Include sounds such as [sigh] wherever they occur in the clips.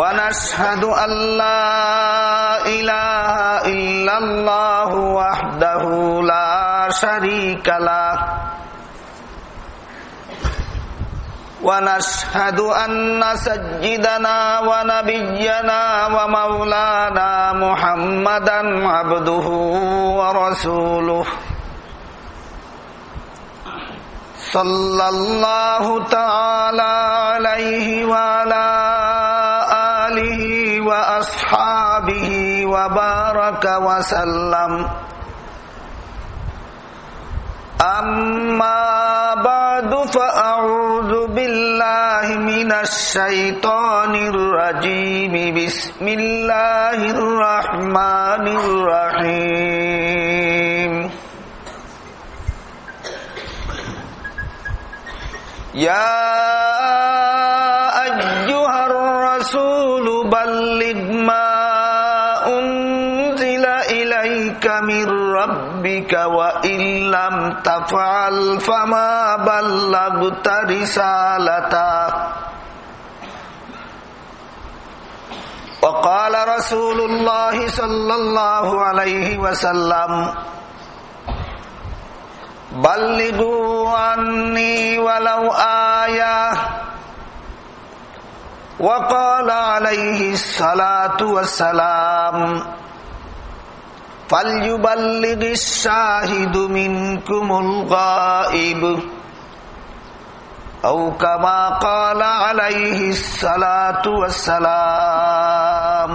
ونشهد أن لا إله إلا الله وحده لا شريك له. ونشهد أن سجدنا ونبينا ومولانا محمدا عبده ورسوله. صلى الله تعالى عليه وعلى وأصحابه وبارك وسلم. أما بعد فأعوذ بالله من الشيطان الرجيم. بسم الله الرحمن الرحيم. يا أيها الرسول من ربك وإن لم تفعل فما بلغت رسالته وقال رسول الله صلى الله عليه وسلم بلغوا عني ولو آية وقال عليه الصلاة والسلام فليبلغ الشاهد منكم الغائب أو كما قال عليه الصلاة والسلام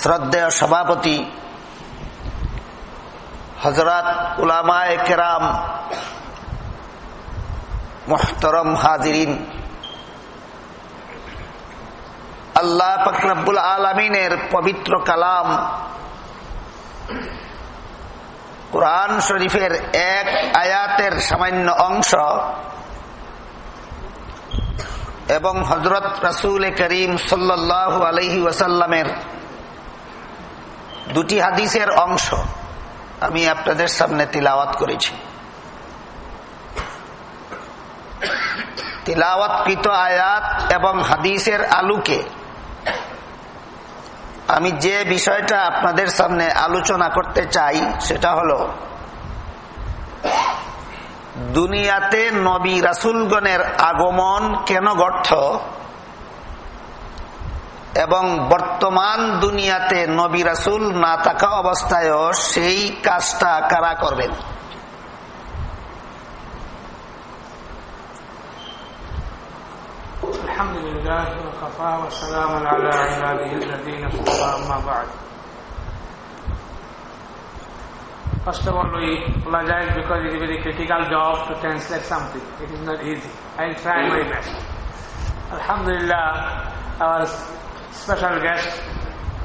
শ্রদ্ধেয় সভাপতি হজরত উলামায় কেরাম মোহতরম হাজিরিন আল্লাহ ফকরাবুল আলমিনের পবিত্র কালাম কোরআন শরীফের এক আয়াতের সামান্য অংশ এবং হজরত রাসুল করিম সাল্লাহ আলহি ওয়াসাল্লামের দুটি হাদিসের অংশ আমি আপনাদের সামনে তিলাওয়াত করেছি। তিলাওয়াতকৃত আয়াত এবং হাদিসের আলুকে আমি যে বিষয়টা আপনাদের সামনে আলোচনা করতে চাই, সেটা হল, দুনিয়াতে নবী রাসুলগণের আগমন কেন গর্থ এবং বর্তমান দুনিয়াতে নবী রাসুল না থাকা অবস্থায়ও সেই কাজটা কারা করবেন? আলহামদুলিল্লাহ। لله وكفى وسلام على عباده الذين اصطفى أما بعد First of all, we apologize because it is a very critical job to translate something. It is not easy. I will try my best. Alhamdulillah, our special guest,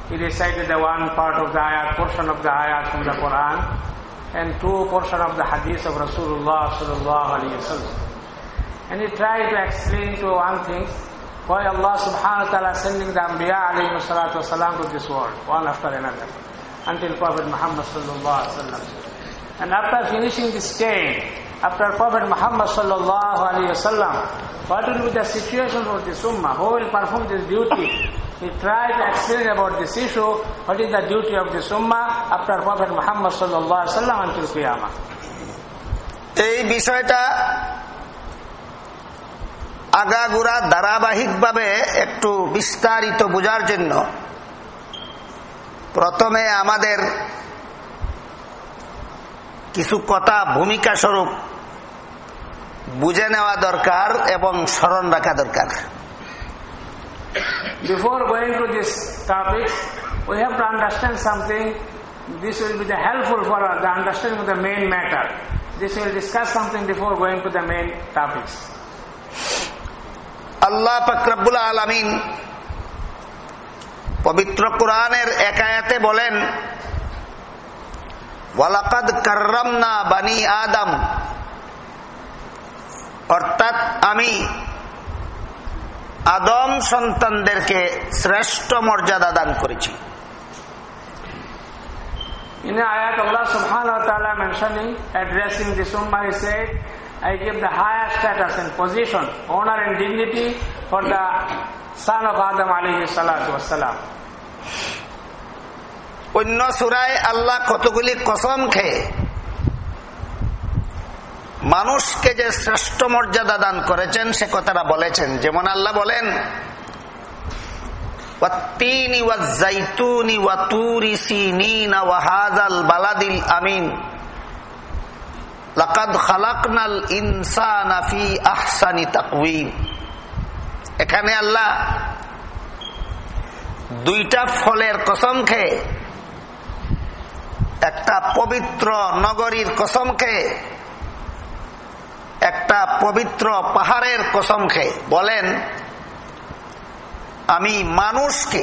he recited the one part of the ayat, portion of the ayat from the Quran. and two portion of the hadith of Rasulullah sallallahu alayhi wa And he tried to explain to one thing why Allah subhanahu wa ta'ala sending the Anbiya alayhi salatu wasalam to this world, one after another, until Prophet Muhammad sallallahu alayhi wa And after finishing this chain, after Prophet Muhammad sallallahu alayhi wa sallam, what will be the situation for this ummah? Who will perform this duty? He tried to explain about this issue, what is the duty of this ummah after Prophet Muhammad sallallahu alayhi wa sallam until Qiyamah. এই বিষয়টা আগাগুড়া ধারাবাহিক ভাবে একটু বিস্তারিত বোঝার জন্য প্রথমে আমাদের কিছু কথা ভূমিকা স্বরূপ বুঝে নেওয়া দরকার এবং স্মরণ রাখা দরকার। Before going to this topic we have to understand something this will be the helpful for the understanding of the main matter this will discuss something before going to the main topics আল্লাহ ফকরাবুল আলমিন পবিত্র কোরআনের একায়াতে বলেন ওয়ালাকাদ কার্রামনা বানি আদম। অর্থাৎ আমি আদম সন্তানদেরকে শ্রেষ্ঠ মর্যাদা দান করেছি। In the ayat, Allah subhanahu wa ta'ala mentioning, addressing ummah, He said, I give the higher status and position, honor and dignity for the son of Adam alayhi salatu wasalam. অন্য সুরায় আল্লাহ কতগুলি কসম খেয়ে মানুষকে যে শ্রেষ্ঠ মর্যাদা দান করেছেন সে কথাটা বলেছেন যেমন আল্লাহ বলেন আমিন লাকাদ খালাকনাল ইনসানা ফি আহসানি তাকওয়িম। এখানে আল্লাহ দুইটা ফলের কসম খেয়ে, একটা পবিত্র নগরীর কসম খেয়ে, একটা পবিত্র পাহাড়ের কসম খেয়ে। বলেন, আমি মানুষকে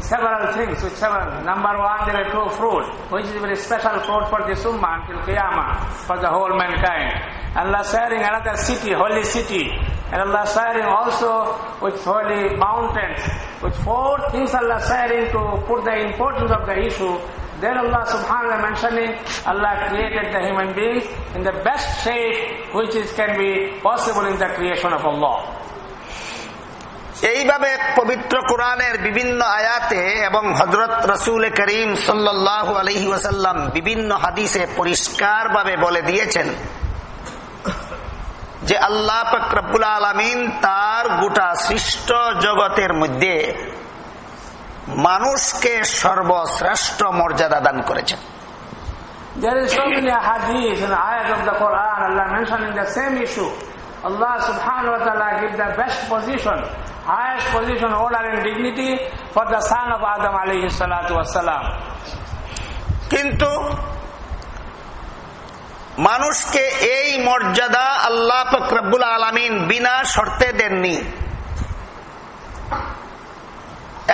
several things, with several. Number one, there are two fruit, which is a very special fruit for this ummah until Qiyamah, for the whole mankind. Allah sharing another city, holy city. And Allah sharing also with holy mountains. With four things Allah sharing to put the importance of the issue. Then Allah subhanahu wa ta'ala mentioning Allah created the human beings in the best shape which is can be possible in the creation of Allah. এইভাবে পবিত্র কোরআনের বিভিন্ন আয়াতে এবং হজরত রসুল করিম সাল্লাহ আলহি ওয়াসাল্লাম বিভিন্ন হাদিসে পরিষ্কারভাবে বলে দিয়েছেন যে আল্লাহ ফকরবুল আলমিন তার গোটা সৃষ্ট জগতের মধ্যে মানুষকে সর্বশ্রেষ্ঠ মর্যাদা দান করেছেন There is so many hadiths and ayat of the Quran, Allah mentioning the same issue. Allah subhanahu wa ta'ala give the best position, highest position, honor and dignity for the son of Adam alayhi salatu. কিন্তু মানুষকে এই মর্যাদা আল্লাহ ফকরবুল আলমিন বিনা শর্তে দেননি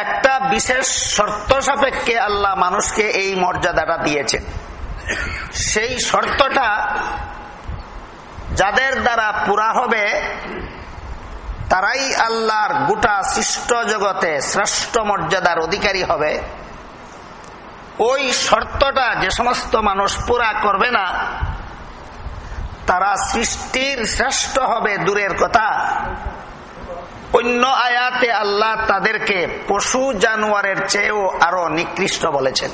একটা বিশেষ শর্ত সাপেক্ষে আল্লাহ মানুষকে এই মর্যাদাটা দিয়েছেন সেই শর্তটা যাদের দ্বারা পুরা হবে তারাই আল্লাহর গোটা সৃষ্ট জগতে শ্রেষ্ঠ মর্যাদার অধিকারী হবে। ওই শর্তটা যে সমস্ত মানুষ পুরা করবে না তারা সৃষ্টির শ্রেষ্ঠ হবে দূরের কথা। অন্য আয়াতে আল্লাহ তাদেরকে পশু জানোয়ারের চেয়েও আরও নিকৃষ্ট বলেছেন।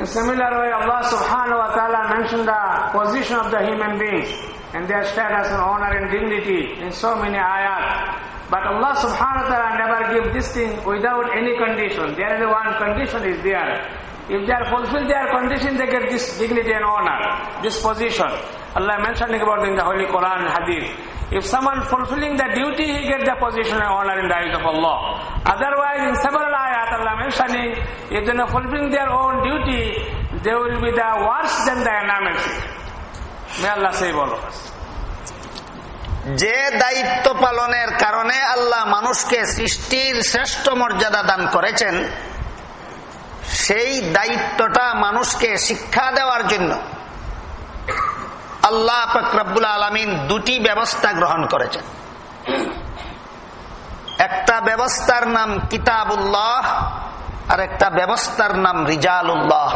In similar way, Allah subhanahu wa ta'ala mentioned the position of the human beings and their status and honor and dignity in so many ayat. But Allah subhanahu wa ta'ala never give this thing without any condition. There is one condition is there. If they are fulfill their condition, they get this dignity and honor, this position. Allah mentioning about in the Holy Quran Hadith. If someone fulfilling the duty, he get the position and honor in the eyes of Allah. Otherwise, in several ayat, Allah mentioning, if they are fulfilling their own duty, they will be the worse than the environment. যে দায়িত্ব পালনের কারণে আল্লাহ মানুষকে সৃষ্টির শ্রেষ্ঠ মর্যাদা দান করেছেন, সেই দায়িত্বটা মানুষকে শিক্ষা দেওয়ার জন্য আল্লাহ ফকরাবুল আলমিন দুটি ব্যবস্থা গ্রহণ করেছেন। একটা ব্যবস্থার নাম কিতাবুল্লাহ আর একটা ব্যবস্থার নাম রিজালুল্লাহ।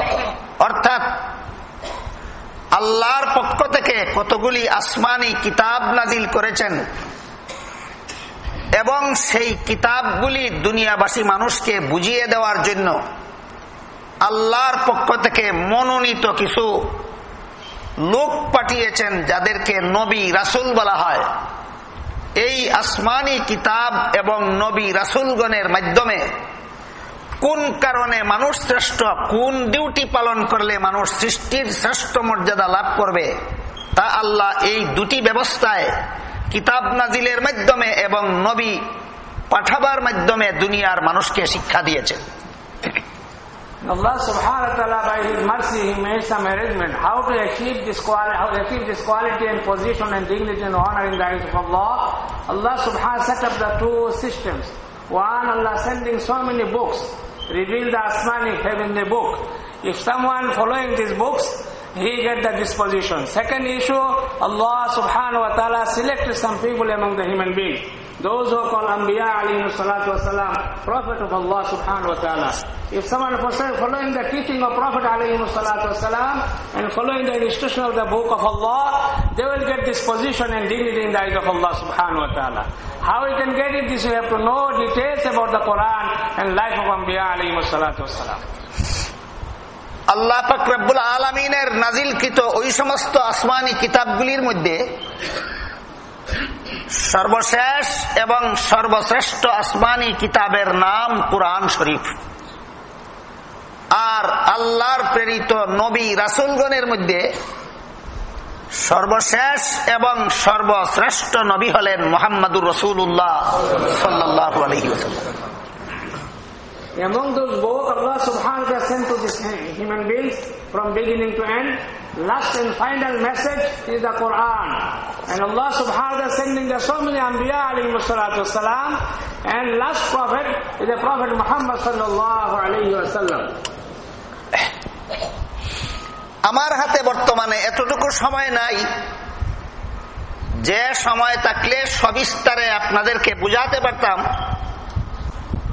অর্থাৎ আল্লাহর পক্ষ থেকে কতগুলি আসমানি কিতাব নাজিল করেছেন। এবং সেই কিতাবগুলি দুনিয়াবাসী মানুষকে বুঝিয়ে দেওয়ার জন্য আল্লাহর পক্ষ থেকে মনোনীত কিছু লোক পাঠিয়েছেন যাদেরকে নবী রাসুল বলা হয়। এই আসমানি কিতাব এবং নবী রাসুলগণের মাধ্যমে কোন কারণে মানুষ শ্রেষ্ঠ কোন ডিউটি পালন করলে মানুষ সৃষ্টির শ্রেষ্ঠ মর্যাদা লাভ করবে তা আল্লাহ এই দুটি ব্যবস্থায় কিতাব নাজিলের মাধ্যমে এবং নবী পাঠাবার মাধ্যমে দুনিয়ার মানুষকে শিক্ষা দিয়েছেন Allah subhanahu wa ta'ala by his mercy he made some arrangement how to achieve this quality achieve this quality and position and dignity and honor in the eyes of Allah. Allah subhanahu set up the two systems. One Allah sending so many books, reveal the Asmanic heavenly book. If someone following these books, he get the disposition. Second issue, Allah subhanahu wa ta'ala selected some people among the human beings. Those who called Anbiya alayhi salatu wasalam, Prophet of Allah subhanahu wa ta'ala. If someone following the teaching of Prophet alayhi salatu wasalam and following the instruction of the book of Allah, they will get this position and dignity in the eyes of Allah subhanahu wa ta'ala. How we can get it? This we have to know details about the Quran and life of Anbiya alayhi salatu wasalam. আল্লাহ ফাকরাবুল আলমিনের নাজিলকৃত ওই সমস্ত আসমানি কিতাবগুলির মধ্যে সর্বশেষ এবং সর্বশ্রেষ্ঠ আসমানি কিতাবের নাম কোরআন শরীফ। আর আল্লাহর প্রেরিত নবী রাসুলগণের মধ্যে সর্বশেষ এবং সর্বশ্রেষ্ঠ নবী হলেন মোহাম্মদুর রসুল্লাহ সাল্লাহ আলহি Among those both Allah subhanahu wa ta'ala sent to these human beings from beginning to end, last and final message is the Quran. And Allah subhanahu wa ta'ala sending the so many Anbiya alayhi salatu wasalam, and last prophet is the Prophet Muhammad sallallahu alayhi wa sallam. আমার হাতে বর্তমানে এতটুকু সময় নাই যে সময় থাকলে সবিস্তারে আপনাদেরকে বুঝাতে পারতাম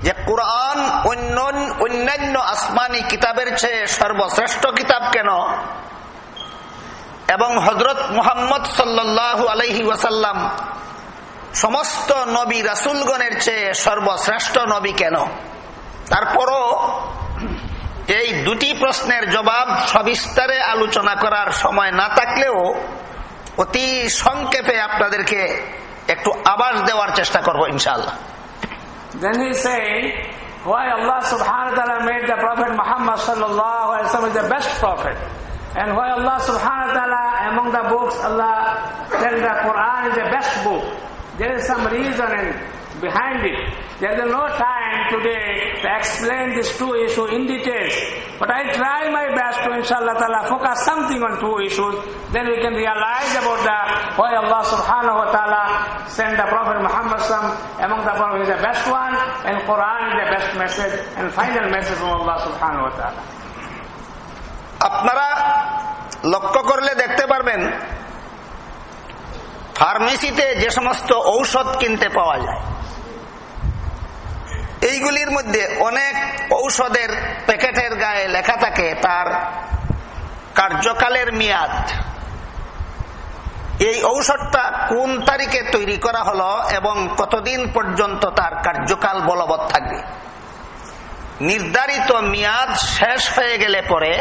যে কোরআন অন্য অন্যান্য আসমানি কিতাবের চেয়ে সর্বশ্রেষ্ঠ কিতাব কেন? এবং হজরত মুহাম্মদ সাল্লাহ আলহি ওয়াসাল্লাম সমস্ত নবী রাসুলগণের চেয়ে সর্বশ্রেষ্ঠ নবী কেন? তারপরও এই দুটি প্রশ্নের জবাব সবিস্তারে আলোচনা করার সময় না থাকলেও অতি সংক্ষেপে আপনাদেরকে একটু আবাস দেওয়ার চেষ্টা করব ইনশাল্লাহ Then he said, why Allah subhanahu wa ta'ala made the Prophet Muhammad sallallahu alaihi wasallam the best prophet. And why Allah subhanahu wa ta'ala among the books, Allah said the Quran is the best book. There is some reason behind it. There is no time today to explain these two issues in details. But I try my best to inshallah ta'ala focus something on two issues. Then we can realize about the why Allah subhanahu wa ta'ala sent the Prophet Muhammad sallam among the Prophet is the best one and Quran is the best message and final message from Allah subhanahu wa ta'ala. আপনারা লক্ষ্য করলে দেখতে পারবেন ফার্মেসিতে যে সমস্ত ঔষধ কিনতে পাওয়া যায় এইগুলির মধ্যে অনেক ঔষধের প্যাকেটের গায়ে লেখা থাকে তার কার্যকালের মেয়াদ। এই ঔষধটা কোন তারিখে তৈরি করা হলো এবং কতদিন পর্যন্ত তার কার্যকাল বলবৎ থাকবে? নির্ধারিত মেয়াদ শেষ হয়ে গেলে পরে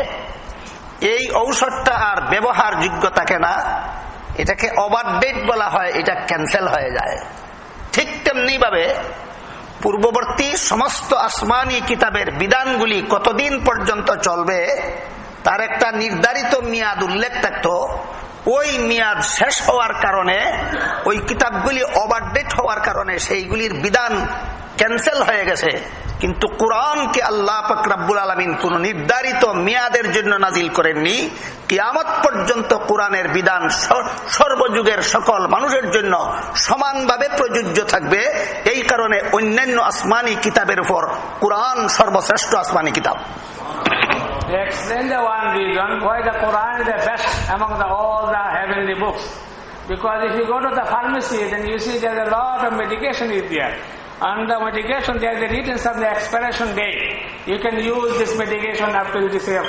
এই ঔষধটা আর ব্যবহারযোগ্য থাকে না এটাকে ওভারডেট বলা হয়, এটা ক্যান্সেল হয়ে যায়। ঠিক তেমনি ভাবে পূর্ববর্তী সমস্ত আসমানি কিতাবের বিধানগুলি কতদিন পর্যন্ত চলবে, তার একটা নির্ধারিত মেয়াদ উল্লেখ থাকত। ওই মেয়াদ শেষ হওয়ার কারণে, ওই কিতাবগুলি ওভারডেট হওয়ার কারণে সেইগুলির বিধান ক্যান্সেল হয়ে গেছে। কিন্তু কোরআনকে আল্লাহ ফকরাবুল আলমিন কোন নির্ধারিত মেয়াদের জন্য নাজিল করেননি। কিয়ামত পর্যন্ত কোরআনের বিধান সর্বযুগের সকল মানুষের জন্য সমানভাবে প্রযোজ্য থাকবে। এই কারণে অন্যান্য আসমানি কিতাবের উপর কোরআন সর্বশ্রেষ্ঠ আসমানি কিতাব। Because if you go to the pharmacy, then you see there's a lot of medication is there. On the medication, there is a written some the expiration date. You can use this medication up to this uh,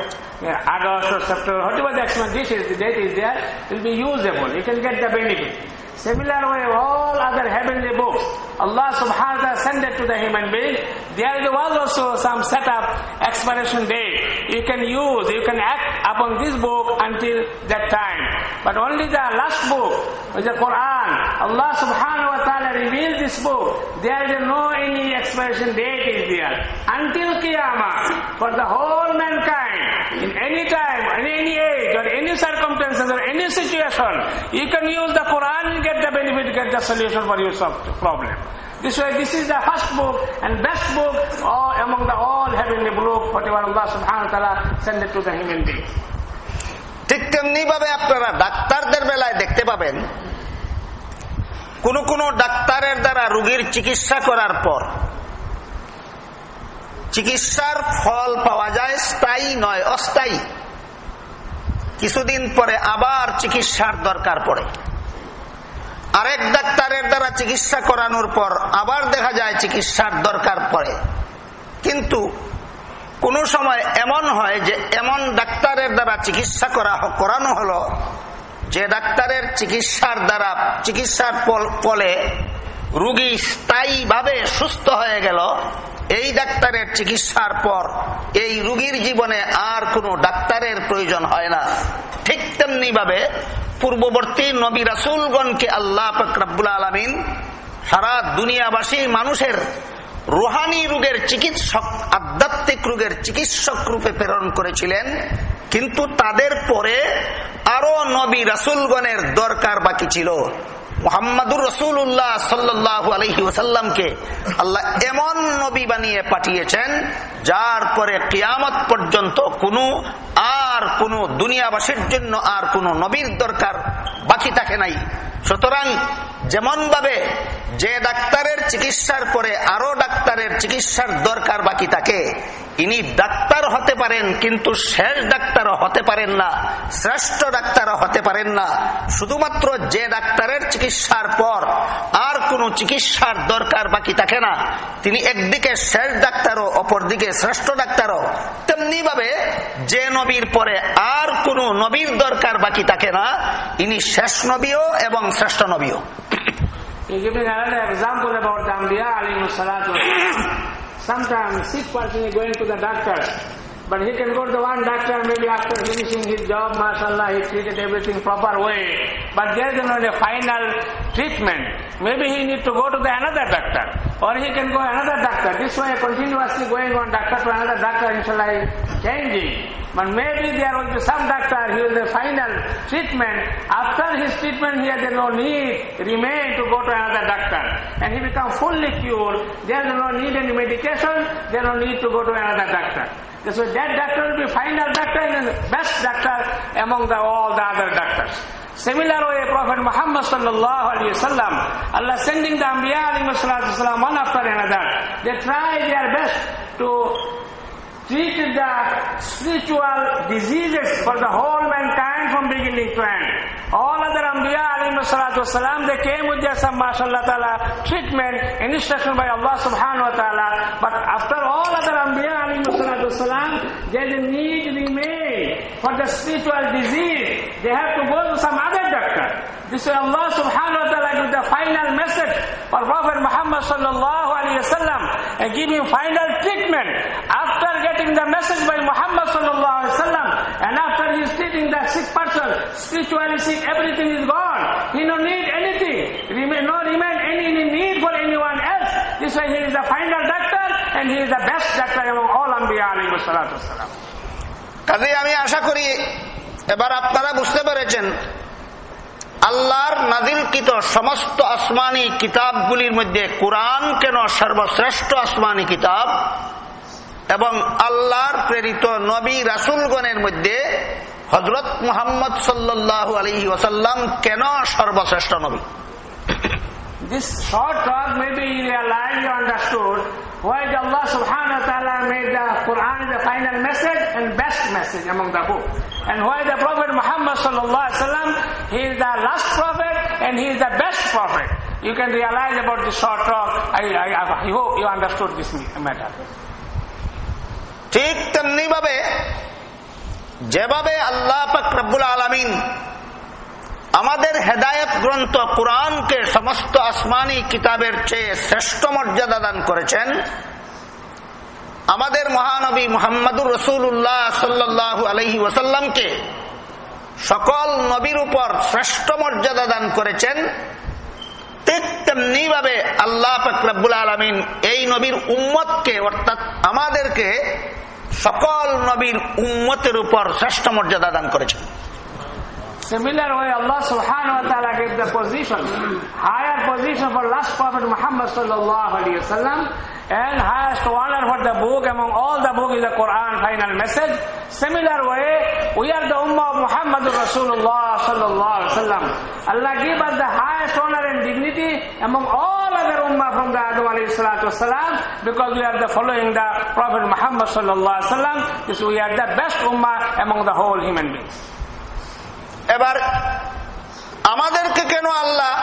August or September, whatever the expiration date is there, it will be usable. You can get the benefit. Similar way, all other heavenly books, Allah subhanahu wa ta'ala sent it to the human being. There was also some setup expiration date. You can use, you can act upon this book until that time. But only the last book, the Quran, Allah subhanahu wa ta'ala revealed this book. There is no any expiration date is there. Until Qiyamah, for the whole mankind, in any time, in any age, or any circumstances, or any situation, you can use the Quran get the benefit, get the solution for your problem. This way, this is the first book and best book all, among the all heavenly book, whatever Allah subhanahu wa ta'ala send it to the human beings. ঠিক তেমনি ভাবে আপনারা ডাক্তারদের বেলায় দেখতে পাবেন কোন কোন ডাক্তারের দ্বারা রোগীর চিকিৎসা করার পর চিকিৎসার ফল পাওয়া যায় স্থায়ী নয় অস্থায়ী কিছুদিন পরে আবার চিকিৎসার দরকার পড়ে আরেক ডাক্তারের দ্বারা চিকিৎসা করানোর পর আবার দেখা যায় চিকিৎসার দরকার পড়ে। কিন্তু কোন সময় এমন হয় যে এমন ডাক্তারের দ্বারা চিকিৎসা করা করানো হলো যে ডাক্তারের চিকিৎসার দ্বারা, চিকিৎসার ফলে রুগী স্থায়ীভাবে সুস্থ হয়ে গেল। এই ডাক্তারের চিকিৎসার পর এই রুগীর জীবনে আর কোনো ডাক্তারের প্রয়োজন হয় না। ঠিক তেমনি ভাবে পূর্ববর্তী নবী রাসুলগণকে আল্লাহ ফকরাবুল আলমিন সারা দুনিয়াবাসী মানুষের রোহানি রোগের চিকিৎসক, আধ্যাত্মিক রোগের চিকিৎসক রূপে প্রেরণ করেছিলেন। কিন্তু তাদের পরে আরও নবী রাসুলগণের দরকার বাকি ছিল। মোহাম্মদুর রসুল্লাহ সাল্লাহ আলহি ওসাল্লামকে আল্লাহ এমন নবী বানিয়ে পাঠিয়েছেন, যার পরে কিয়ামত পর্যন্ত কোনো আর কোনো দুনিয়াবাসীর জন্য আর কোনো নবীর দরকার বাকি থাকে নাই। সুতরাং যেমন ভাবে যে ডাক্তারের চিকিৎসার পরে আরও ডাক্তারের চিকিৎসার দরকার বাকি থাকে, ইনি ডাক্তার হতে পারেন, কিন্তু শেষ ডাক্তারও হতে পারেন না, শ্রেষ্ঠ ডাক্তারও হতে পারেন না। শুধুমাত্র যে ডাক্তারের চিকিৎসার পর আর কোনো চিকিৎসার দরকার বাকি থাকে না। তিনি একদিকে শেষ ডাক্তারও, অপরদিকে শ্রেষ্ঠ ডাক্তারও। তেমনি ভাবে যে নবীর পরে আর কোনো নবীর দরকার বাকি থাকে না, ইনি শেষ নবীও এবং শ্রেষ্ঠ নবীও He giving another example about the Ambiya alayhi salatu Sometimes sick person is going to the doctor, but he can go to one doctor maybe after finishing his job, mashallah, he treated everything proper way. But there is no final treatment. Maybe he need to go to the another doctor. Or he can go another doctor. This way continuously going on doctor to another doctor, inshallah, is changing. But maybe there will be some doctor, he will the final treatment. After his treatment, he has no need remain to go to another doctor. And he become fully cured. There is no need any medication, there is no need to go to another doctor. So that doctor will be final doctor and best doctor among the, all the other doctors. Similar way, Prophet Muhammad sallallahu alaihi wasallam, Allah sending the Anbiya alayhi salatu one after another. They try their best to treat the spiritual diseases for the whole mankind from beginning to end. All other Anbiya alayhi salatu wasalam, they came with their some mashallah ta'ala treatment and instruction by Allah subhanahu wa ta'ala. But after all other Anbiya alayhi salatu wasalam, is a need remain for the spiritual disease. They have to go to some other doctor. This is Allah subhanahu wa ta'ala gives the final message for Prophet Muhammad sallallahu alayhi wasallam and give him final treatment. After getting the message by Muhammad sallallahu alaihi wasallam, and after he is treating the sick person, spiritually sick, everything is gone. He no need anything. Remain, no remain any, need for anyone else. This way he is the final doctor and he is the best doctor among all Anbiya alayhi salatu wasalam. কাজে আমি আশা করি এবার আপনারা বুঝতে পেরেছেন আল্লাহর নাজিলকৃত সমস্ত আসমানি কিতাবগুলির মধ্যে কোরআন কেন সর্বশ্রেষ্ঠ আসমানি কিতাব এবং আল্লাহর প্রেরিত নবী রাসুলগণের মধ্যে হজরত মুহাম্মদ সাল্লাহ আলহি ওসাল্লাম কেন সর্বশ্রেষ্ঠ নবী This short talk maybe you realize you understood why Allah subhanahu wa ta'ala made the Quran the final message and best message among the book. And why the Prophet Muhammad sallallahu alaihi wasallam, he is the last prophet and he is the best prophet. You can realize about this short talk. I, I, I hope you understood this matter. ঠিক তেমনি ভাবে যেভাবে আল্লাহ রব্বুল আলমিন আমাদের হেদায়ত গ্রন্থ কোরআনকে সমস্ত আসমানি কিতাবের চেয়ে শ্রেষ্ঠ মর্যাদা দান করেছেন, আমাদের মহানবী মোহাম্মদুর রসুল্লাহ সাল্লাহ আলহি ওসাল্লামকে সকল নবীর উপর শ্রেষ্ঠ মর্যাদা দান করেছেন। ঠিক তেমনি ভাবে আল্লাহ ফকরাবুল আলমিন এই নবীর উম্মতকে, অর্থাৎ আমাদেরকে সকল নবীর উম্মতের উপর শ্রেষ্ঠ মর্যাদা দান করেছেন। Similar way, Allah subhanahu wa ta'ala gave the position, higher position for last Prophet Muhammad sallallahu alayhi wa sallam, and highest honor for the book among all the book is the Quran final message. Similar way, we are the Ummah of Muhammad Rasulullah sallallahu alayhi wa sallam. Allah give us the highest honor and dignity among all other Ummah from the Adam alayhi salatu wasalam, because we are the following the Prophet Muhammad sallallahu alayhi wa sallam. This we are the best Ummah among the whole human beings. এবার, আমাদেরকে কেন আল্লাহ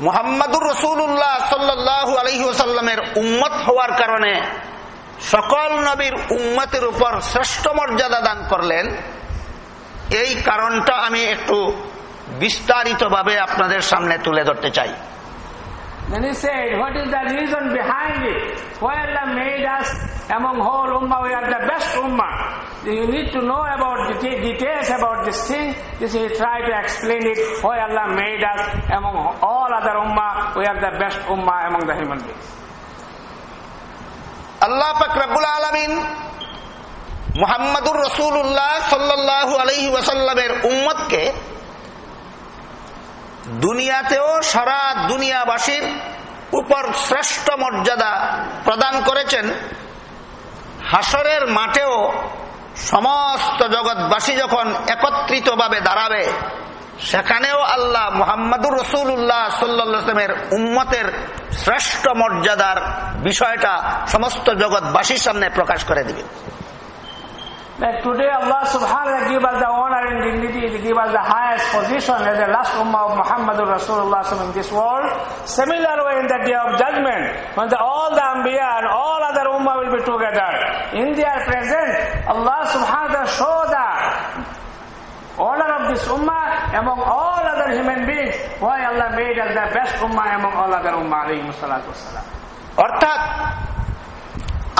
মোহাম্মদুর রসুল্লাহ সাল্লু আলহি ওসাল্লামের উম্মত হওয়ার কারণে সকল নবীর উম্মতের উপর শ্রেষ্ঠ মর্যাদা দান করলেন? এই কারণটা আমি একটু বিস্তারিতভাবে আপনাদের সামনে তুলে ধরতে চাই। Then he said, what is the reason behind it? Why Allah made us among whole ummah, we are the best ummah. You need to know about the details about this thing. This he tried to explain it, why Allah made us among all other ummah, we are the best ummah among the human beings. আল্লাহ ফকরাবুল আলমিন মোহাম্মদুর রসুল্লাহ সাল্লাহ আলহি ওয়াসাল্লামের উম্মতকে দুনিয়াতেও সারা দুনিয়াবাসীর উপর শ্রেষ্ঠ মর্যাদা প্রদান করেছেন। হাসরের মাঠেও সমস্ত জগৎবাসী যখন একত্রিতভাবে দাঁড়াবে, সেখানেও আল্লাহ মোহাম্মদুর রসুল্লাহ সাল্লামের উম্মতের শ্রেষ্ঠ মর্যাদার বিষয়টা সমস্ত জগৎবাসীর সামনে প্রকাশ করে দিবে। That today Allah subhanahu wa ta'ala give us the honor and dignity, to give us the highest position as the last ummah of Muhammadur Rasulullah in this world. Similar way in the day of judgment, when the, all the Anbiya and all other ummah will be together. In their presence, Allah subhanahu wa ta'ala show the honor of this ummah among all other human beings. Why Allah made us the best ummah among all other ummah alayhi salatu wasalam. অর্থাৎ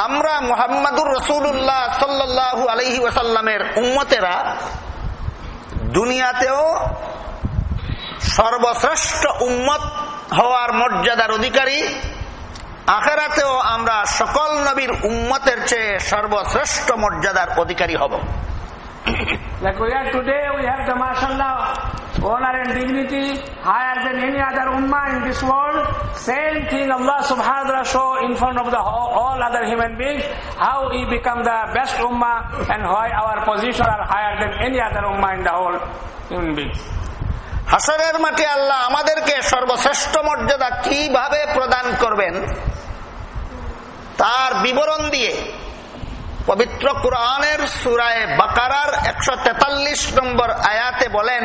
আমরা মোহাম্মদুর রসুল্লাহ সাল্লাহু আলহি ওয়াসাল্লামের উম্মতেরা দুনিয়াতেও সর্বশ্রেষ্ঠ উম্মত হওয়ার মর্যাদার অধিকারী। আখেরাতেও আমরা সকল নবীর উম্মতের চেয়ে সর্বশ্রেষ্ঠ মর্যাদার অধিকারী হব। Like honor and dignity higher than any other ummah in this world. Same thing Allah subhanahu wa ta'ala show in front of the all other human beings, how we become the best ummah and why our position are higher than any other ummah in the whole human beings. হাসরের মাঠে আল্লাহ আমাদেরকে সর্বশ্রেষ্ঠ মর্যাদা কীভাবে প্রদান করবেন তার বিবরণ দিয়ে পবিত্র কোরআনের সুরায় বাকারার একশো তেতাল্লিশ নম্বর আয়াতে বলেন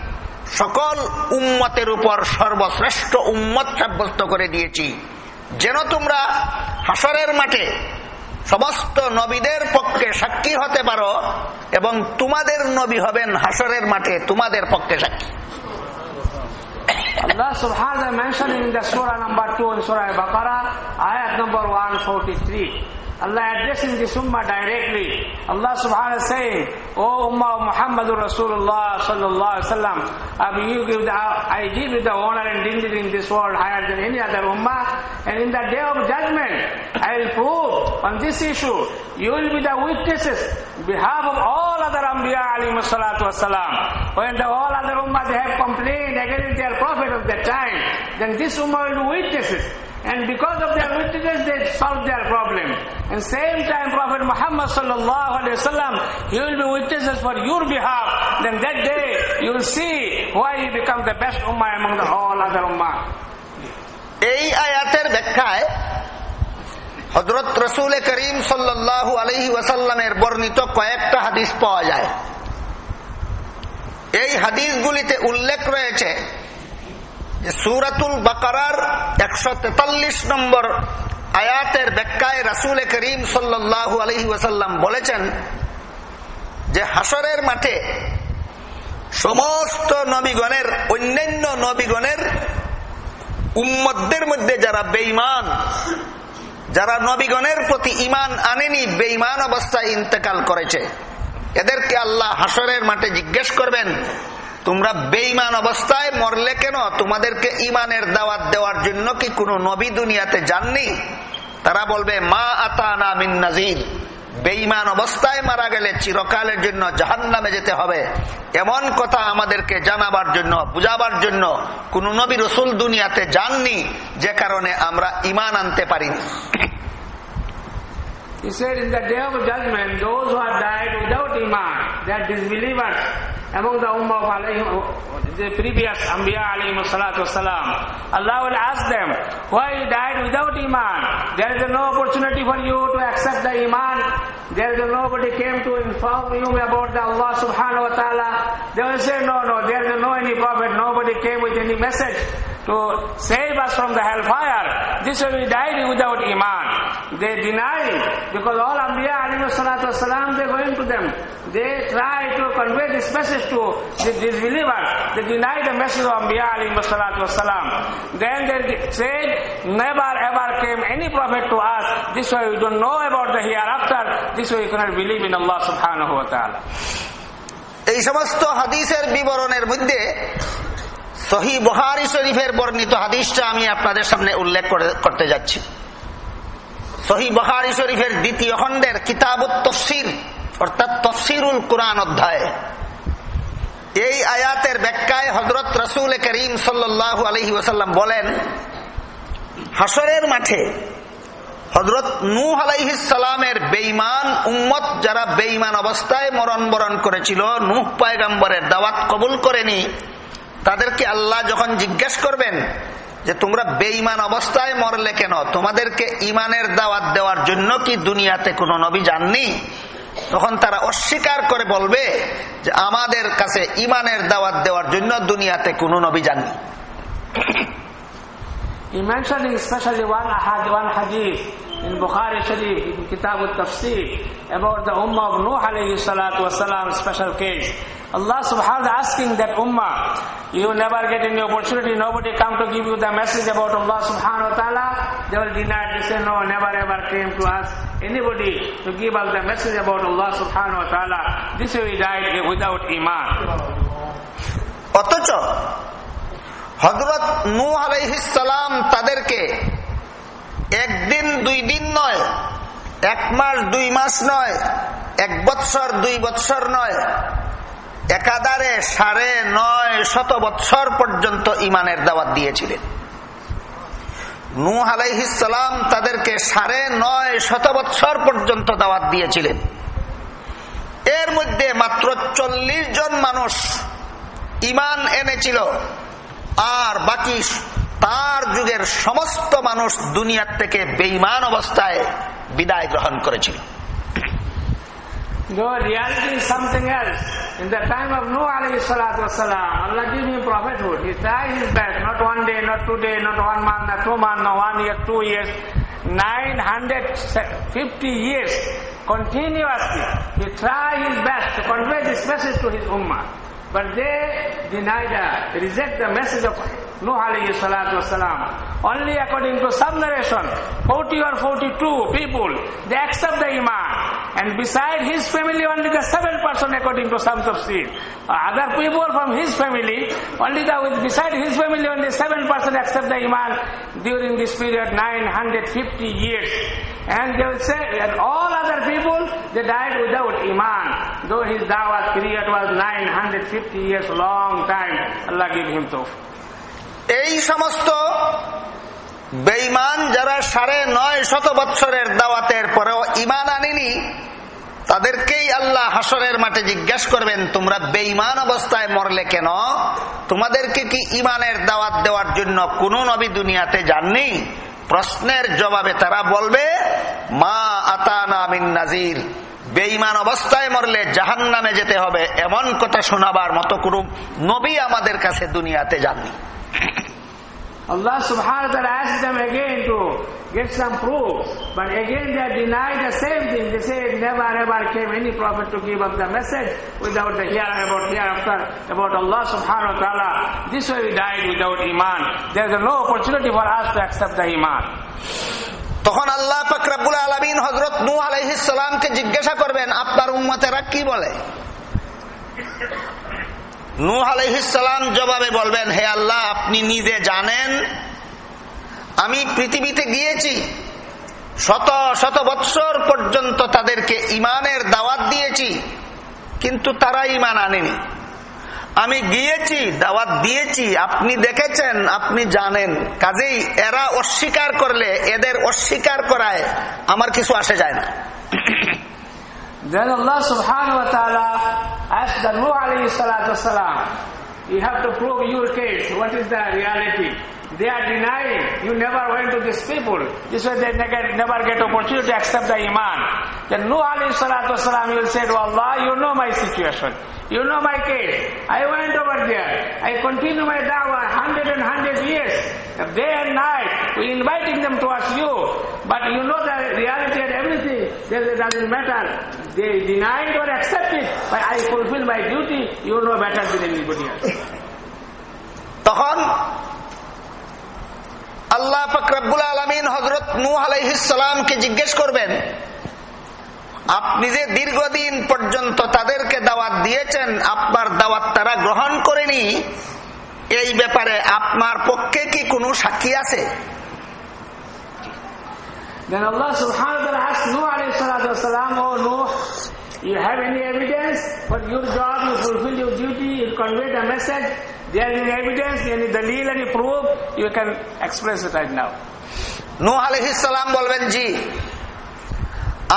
সকল উম্মতের উপর সর্বশ্রেষ্ঠ উম্মত সাব্যস্ত করে দিয়েছি যেন তোমরা হাসরের মাঠে সমস্ত নবীদের পক্ষে সাক্ষী হতে পারো এবং তোমাদের নবী হবেন হাসরের মাঠে তোমাদের পক্ষে সাক্ষী Allah subhanahu mentioned in the surah number 2 in Surah Al-Baqarah ayat number 143. Allah addressing this ummah directly. Allah subhanahu wa ta'ala saying, O ummah of Muhammadur Rasulullah sallallahu alaihi wasallam, I you give the, I give you the honor and dignity in this world higher than any other ummah. And in the day of judgment, I will prove on this issue, you will be the witnesses behalf of all other Anbiya alayhi salatu. When the all other ummah they have complained against their prophet of that time, then this ummah will be witnesses. And because of their witnesses, they solve their problem. And same time, Prophet Muhammad sallallahu alaihi wasallam, he will be witnesses for your behalf. Then that day, you will see why you become the best ummah among the all other ummah. এই আয়াতের ব্যাখ্যায় হজরত রসুল করিম সাল্লাহু আলহি ওয়াসাল্লামের বর্ণিত কয়েকটা হাদিস পাওয়া যায় এই হাদিসগুলিতে উল্লেখ রয়েছে সুরাতুল বাকারার একশো তেতাল্লিশ নম্বর আয়াতের ব্যাখ্যায় রাসুল করিম সাল্লাহু আলহি ওয়াসাল্লাম বলেছেন যে হাসরের মাঠে সমস্ত নবীগণের, অন্যান্য নবীগণের উম্মতদের মধ্যে যারা বেইমান যারা নবীগণের প্রতি ইমান আনেনি বেইমান অবস্থায় ইন্তেকাল করেছে। এদেরকে আল্লাহ হাসরের মাঠে জিজ্ঞেস করবেন তোমরা বেইমান অবস্থায় মরলে কেন? তোমাদেরকে ইমানের দাওয়াত দেওয়ার জন্য কি কোনো নবী দুনিয়াতে যাননি? তারা বলবে মা আতানা মিন নাজির বেইমান অবস্থায় মারা গেলে চিরকালের জন্য জাহান নামে যেতে হবে। এমন কথা আমাদেরকে জানাবার জন্য বুঝাবার জন্য কোন নবী রসুল দুনিয়াতে যাননি যে কারণে আমরা ইমান আনতে পারিনি। He said in the day of judgment, those who have died without iman, they are disbelievers. Among the ummah of alayhim, the previous Anbiya alayhim salatu. Allah will ask them, why you died without iman? There is no opportunity for you to accept the iman. There is nobody came to inform you about the Allah subhanahu wa ta'ala. They will say, no, no, there is no any prophet, nobody came with any message to save us from the hellfire. This way we died without iman. They deny because all Anbiya wasalam, they going to them. They try to convey this message to the disbelievers. They deny the message of Anbiya wasalam. Then they said, never ever came any prophet to us. This way we don't know about the hereafter. This way we cannot believe in Allah subhanahu wa ta'ala. এই সমস্ত হাদিসের বিবরণের মধ্যে সহি বহারি শরীফের বর্ণিত হাদিসটা আমি আপনাদের সামনে উল্লেখ করতে যাচ্ছি। সহি বহারি শরীফের দ্বিতীয় খণ্ডের কিতাবুত তফসির, অর্থাৎ তফসিরুল কোরআন অধ্যায়। এই আয়াতের ব্যাখ্যায় হজরত রসুল করিম সাল্লু আলহি ওসাল্লাম বলেন হাসরের মাঠে হজরত নূহ আলাইহিসালামের বেইমান উম্মত যারা বেইমান অবস্থায় মরণ বরণ করেছিল, নূহ পায়গাম্বরের দাওয়াত কবুল করেনি তাদেরকে আল্লাহ যখন জিজ্ঞেস করবেন যে তোমরা বেঈমান অবস্থায় মরলে কেন? তোমাদেরকে ইমানের দাওয়াত দেওয়ার জন্য কি দুনিয়াতে কোনো নবী যাননি? তখন তারা অস্বীকার করে বলবে যে আমাদের কাছে ইমানের দাওয়াত দেওয়ার জন্য দুনিয়াতে কোনো নবী যাননি। He mentioned especially one, one hadith in Bukhari Sharif, in Kitab al-Tafsir, about the Ummah of Nuh alayhi salatu wasalam special case. Allah subhanahu wa ta'ala asking that Ummah, you never get any opportunity, nobody come to give you the message about Allah subhanahu wa ta'ala, they will deny, they say no, never ever came to us anybody to give us the message about Allah subhanahu wa ta'ala. This way we died without iman. অথচ হজরত নু আলাইহিসালাম তাদেরকে একদিন, দুই দিন নয়। এক মাস, দুই মাস নয়। এক বৎসর, দুই বৎসর নয়। একাধারে সাড়ে নয় শত বৎসর পর্যন্ত ইমানের দাওয়াত দিয়েছিলেন। নু আলাইহিসালাম তাদেরকে সাড়ে নয় শত বৎসর পর্যন্ত দাওয়াত দিয়েছিলেন। এর মধ্যে মাত্র চল্লিশ জন মানুষ ইমান এনেছিল। আর বাকি তার যুগের সমস্ত মানুষ দুনিয়ার থেকে বেইমান অবস্থায় বিদায় গ্রহণ করেছিল No, reality is something else. In the time of Nuh alayhi salatu wasalam, Allah gave him prophethood. He tried his best, not one day, not two days, not one month, not two months, not one year, two years, 950 years continuously. He tried his best to convey this message to his ummah. But they deny that, reject the message of Nuh alayhi salatu wasalam. Only according to some narration, 40 or 42 people, they accept the Iman. And beside his family, only the seven person according to some tafsir. Other people from his family, only the, with beside his family, only seven person accept the Iman during this period, 950 years. And they will say, and all other people, they died without Iman. Though his dawah period was 950 years, long time. Allah give him tawfiq. এই সমস্ত বেঈমান যারা সাড়ে নয় শত বৎসরের দাওয়াতের পরেও ইমান আনেনি তাদেরকেই আল্লাহ হাসরের মাঠে জিজ্ঞাসা করবেন তোমরা বেঈমান অবস্থায় মরলে কেন তোমাদেরকে কি ইমানের দাওয়াত দেওয়ার জন্য কোন নবী দুনিয়াতে যাননি প্রশ্নের জবাবে তারা বলবে, মা আতানা মিন নাজির বেঈমান অবস্থায় মরলে জাহান নামে যেতে হবে, এমন কথা শোনাবার মতো কোন নবী আমাদের কাছে দুনিয়াতে যাননি। Allah subhanahu wa ta'ala asked them again to get some proof. But again they denied the same thing. They say never ever came any prophet to give up the message without the hear about hereafter about Allah subhanahu wa ta'ala. This way we died without Iman. There is no opportunity for us to accept the Iman. তখন আল্লাহ ফকরাবুল আলমিন হজরত নু আলহিসামকে জিজ্ঞাসা করবেন আপনার উম্মতেরা কি বলে নু আলহিসাম জবাবে বলবেন, হে আল্লাহ, আপনি নিজে জানেন, আমি পৃথিবীতে গিয়েছি, শত শত বৎসর পর্যন্ত তাদেরকে ইমানের দাওয়াত দিয়েছি, কিন্তু তারা ইমান আনেনি। আমি গিয়েছি, দাওয়াত দিয়েছি, আপনি দেখেছেন, আপনি জানেন, কাজেই এরা অস্বীকার করলে, এদের অস্বীকার করায় আমার কিছু আসে যায় না। Then Allah subhanahu wa ta'ala asked the Nuh alayhi salatu wasalam, you have to prove your case. What is the reality? They are denying. You never went to these people. This way they never, get opportunity to accept the iman. Then Nuh alayhi salatu wasalam will say to Allah, you know my situation. You know my case. I went over there. I continue my da'wah hundred and hundred years. Day and night. We inviting them towards you. But you know the reality and everything. Then it doesn't matter. They deny it or accept it. But I fulfill my duty. You know better than anybody else. [laughs] তখন আল্লাহ ফকরাবুল আলমিন হজরত নু আলাইহিসালামকে জিজ্ঞেস করবেন আপনি যে দীর্ঘদিন পর্যন্ত তাদেরকে দাওয়াত দিয়েছেন আপনার দাওয়াত তারা গ্রহণ করেনি এই ব্যাপারে আপনার পক্ষে কি কোনো সাক্ষী আছে Then Allah subhanahu wa ta'ala asked Nuh alayhi salatu wasalam, Oh Nuh, you have any evidence for your job, you fulfill your duty, you convey the message, there is any evidence, any dalil, any proof, you can express it right now. নূহ আলহিসাম বলবেন জি